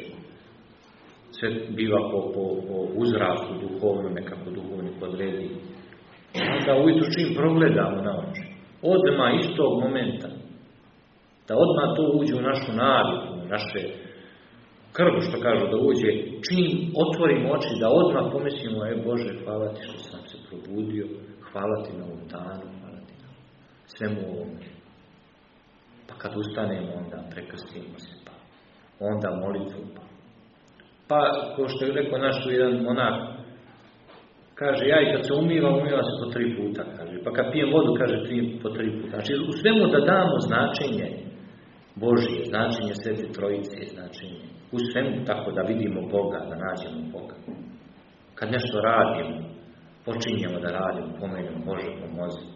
sve biva po, po, po uzrastu duhovno, nekako duhovni podredi. Onda ujutro čim progledamo na oči, odma istog momenta, da odmah to uđe u našu naviku, u naše krv, što kažu, da uđe, čim otvorimo oči, da odmah pomislimo, e Bože, hvala ti što sam se probudio, hvala ti na ovom danu, hvala ti na svemu ovome. Kad ustanemo, onda prekrstimo se, pa onda molitvu, pa. Pa, ko što je rekao naš jedan monak, kaže, ja i kad se umivam, umivam se po tri puta, kaže. Pa kad pijem vodu, kaže, tri, po tri puta. Znači, u svemu da damo značenje Božije, značenje Svete Trojice, značenje. U svemu tako da vidimo Boga, da nađemo Boga. Kad nešto radimo, počinjemo da radimo, pomenemo Bože pomozi.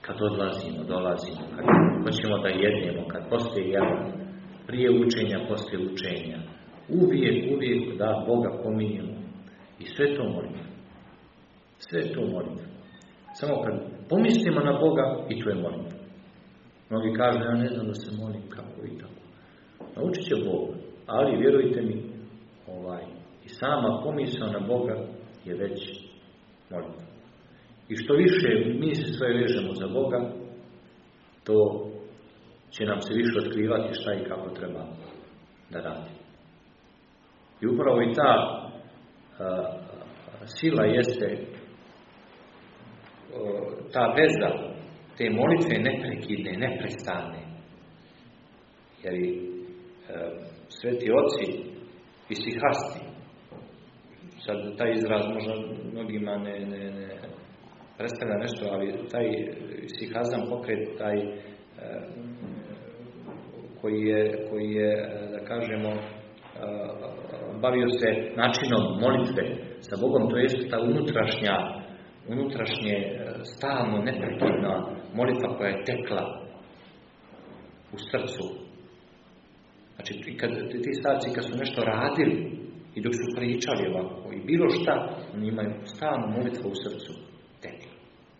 Kad odlazimo, dolazimo, kad hoćemo da jednemo, kad poslije jelo, prije učenja, poslije učenja. Uvijek, uvijek da Boga pominjemo. I sve to molimo. Sve to molimo. Samo kad pomislimo na Boga i to je molimo. Mnogi kažu, ja ne znam da se molim kako i tako. Naučit će Boga, ali vjerujte mi, ovaj, i sama pomisao na Boga je već molitva. I što više mi se sve vežemo za Boga, to će nam se više otkrivati šta i kako treba da radi. I upravo i ta a, sila jeste ta veza te molitve neprekidne, neprestane. Jer i e, sveti oci i sihasti, sad taj izraz možda mnogima ne, ne, ne predstavlja nešto, ali taj sihazam pokret, taj e, koji je, koji je, da kažemo, bavio se načinom molitve sa Bogom, to jest ta unutrašnja, unutrašnje, stalno, neprekidna molitva koja je tekla u srcu. Znači, kad, ti starci kad su nešto radili i dok su pričali ovako i bilo šta, oni imaju stalnu molitvu u srcu.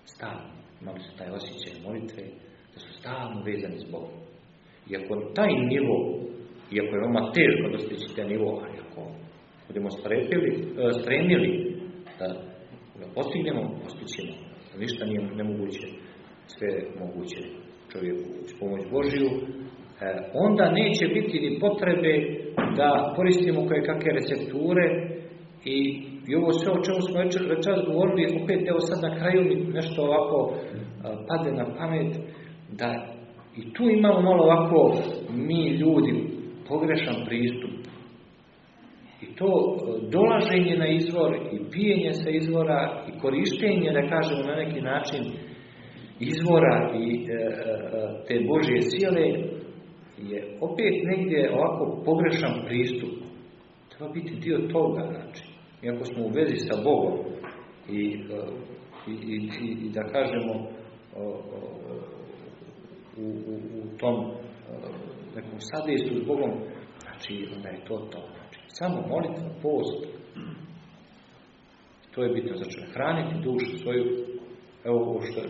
Stalno. Imali su taj osjećaj molitve, da su stalno vezani s Bogom. I ako taj nivo, iako je veoma teško dostići taj nivo, ali ako budemo strepili, stremili da ga postignemo, postićemo. Ništa nije nemoguće, sve je moguće čovjeku uz pomoć Božiju. E, onda neće biti ni potrebe da koristimo koje kakve recepture i, i ovo sve o čemu smo večeras govorili, opet evo sad na kraju mi nešto ovako a, pade na pamet, da i tu imamo malo ovako mi ljudi pogrešan pristup. I to e, dolaženje na izvor i pijenje sa izvora i korištenje, da kažemo na neki način, izvora i e, e, te Božje sile je opet negdje ovako pogrešan pristup. Treba biti dio toga, znači. Iako smo u vezi sa Bogom i, i, i, i da kažemo u, u, u tom nekom sadejstvu s Bogom, znači onda je to to. Znači, samo molitva, post. To je bitno čovjek. Hraniti dušu svoju, evo što,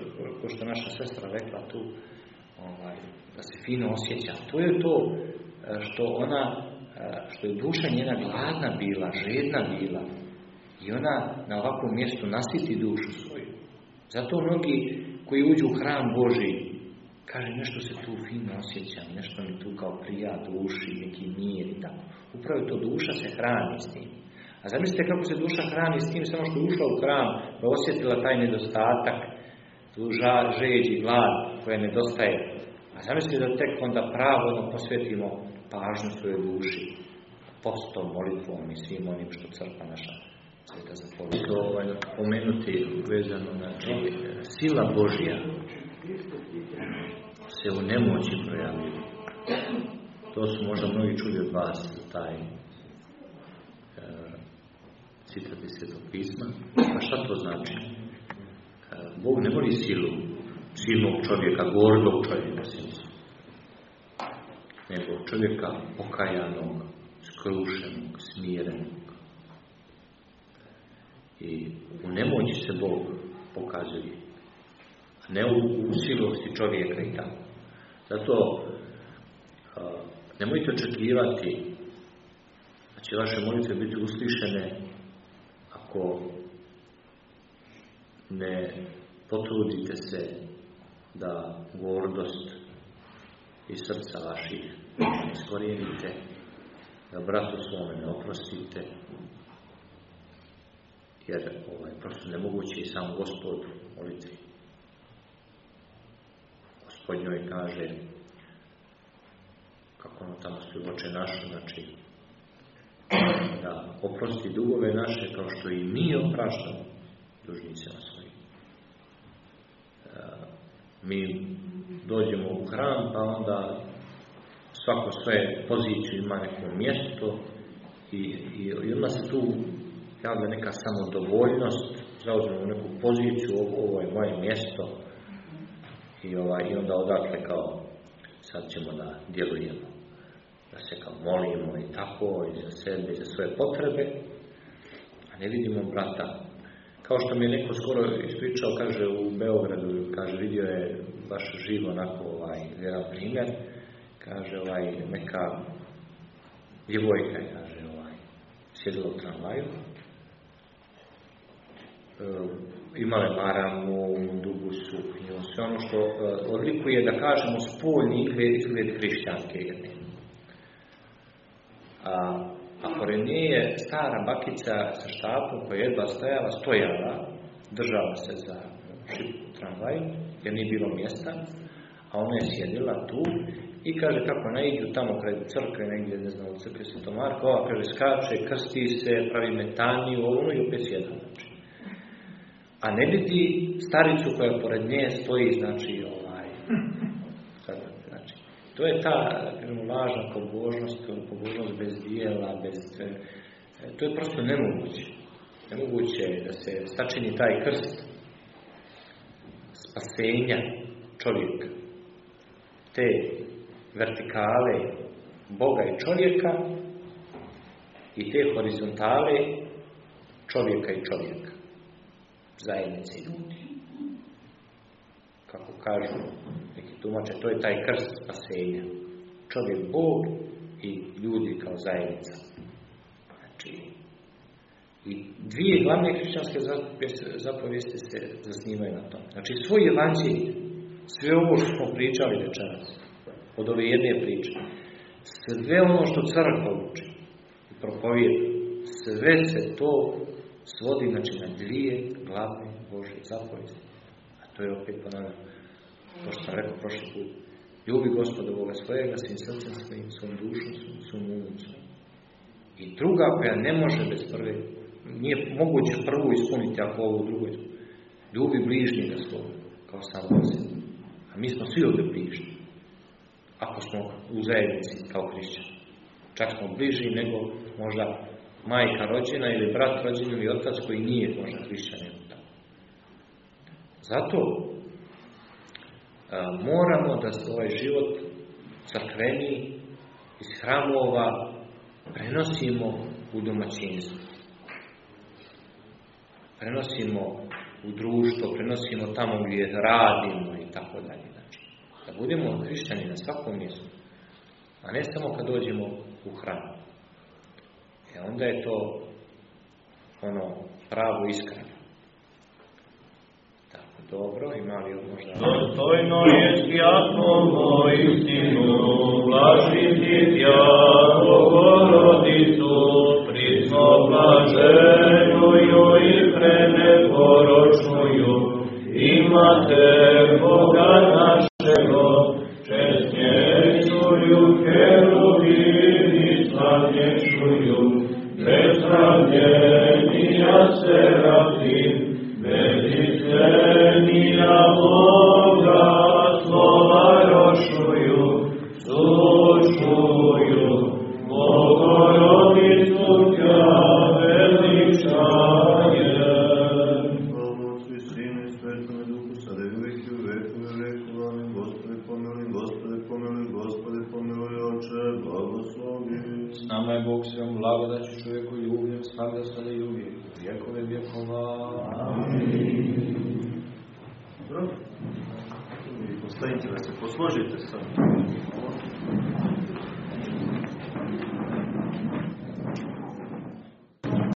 ko što naša sestra rekla tu, ovaj, da se fino osjeća. To je to e, što ona, e, što je duša njena gladna bila, žedna bila. I ona na ovakvom mjestu nasiti dušu svoju. Zato mnogi koji uđu u hram Boži, kaže nešto se tu fino osjećam, nešto mi tu kao prija duši, neki mir i tako. Upravo to duša se hrani s tim. A zamislite kako se duša hrani s tim, samo što je ušla u hram, da osjetila taj nedostatak, tu žeđ i glad koja nedostaje. A zamislite da tek onda pravodno posvetimo pažnju svojoj duši, postom, molitvom i svim onim što crpa naša sveta zapovjeda. Ovaj, pomenuti vezano, znači, sila Božja se u nemoći projavljuje. To su možda mnogi čuli od vas, taj e, citat iz pisma. A šta to znači? E, Bog ne voli silu, silnog čovjeka, gordog čovjeka, nego čovjeka pokajanog, skrušenog, smirenog. I u nemoći se Bog pokazuje, a ne u, u silosti čovjeka i tako. Zato nemojte očekivati da će vaše molitve biti uslišene ako ne potrudite se da gordost iz srca vaših iskorijenite, da bratu svome ne oprostite, jer ovaj, prosto nemoguće i sam gospod molitvi. Gospod njoj kaže kako ono tamo stoji oče naše, znači da oprosti dugove naše kao što i mi opraštamo dužnicima svojim. E, mi dođemo u hram, pa onda svako svoje poziciju ima neko mjesto i, i, i onda se tu javlja neka samodovoljnost, zauzmemo neku poziciju, ovo, ovo je moje mjesto i, ovaj, i onda odatle kao sad ćemo da djelujemo. Da se kao molimo i tako, i za sebe, i za svoje potrebe, a ne vidimo brata. Kao što mi je neko skoro ispričao, kaže u Beogradu, kaže vidio je baš živo onako ovaj, jedan primjer, kaže ovaj, neka djevojka, kaže ovaj, sjedila u tramvaju, imale maramu, dugu suknju, sve ono što e, odlikuje, da kažemo, spoljni izgled, hrišćanke jedne. A, a pored nje je stara bakica sa štapom koja je jedva stajala, stojala, držala se za šipu tramvaju, jer nije bilo mjesta, a ona je sjedila tu i kaže kako iđu tamo kraj crkve, negdje, ne znam, u crkve Sveto Marko, ova kaže skače, krsti se, pravi metaniju, ono i opet sjeda. Znači. A ne vidi staricu koja pored nje stoji, znači, ovaj, znači, to je ta, lažna pobožnost, pobožnost bez dijela, bez, e, to je prosto nemoguće. Nemoguće je da se sačini taj krst spasenja čovjeka, te vertikale Boga i čovjeka i te horizontale čovjeka i čovjeka, zajednice ljudi. Kako kažu neki tumače, to je taj krst spasenja. Čovjek Bog i ljudi kao zajednica. Znači, i dvije glavne hrišćanske zapovijesti se zasnimaju na tom. Znači, svoj evanđelj, sve ovo što smo pričali večeras, od ove jedne priče. Sve ono što crkva uči i propovijeda, sve se to svodi znači, na dvije glavne Bože zapovesti. A to je opet ponavljam To što sam rekao prošli put. Ljubi gospoda Boga svojega, svim srcem svojim, svom dušom, svom umom svojim. I druga koja ne može bez prve, nije moguće prvu ispuniti ako ovu drugu Ljubi bližnjega svoga, kao samo A mi smo svi ovdje bližnji. Ako smo u zajednici kao hrišćani. Čak smo bliži nego možda majka rođena ili brat rođen ili otac koji nije možda hrišćanin. Zato moramo da se ovaj život crkveni iz hramova prenosimo u domaćinstvo. Prenosimo u društvo, prenosimo tamo gdje radimo i tako dalje. Znači, da budemo hrišćani na svakom mjestu, a ne samo kad dođemo u hram. E onda je to ono pravo iskreno. Dobro, ima li možda... Dostojno je svjatlovo istinu, blažiti tja, Bogorodicu, prisno blaženuju i preneporočnuju, imate Boga našego,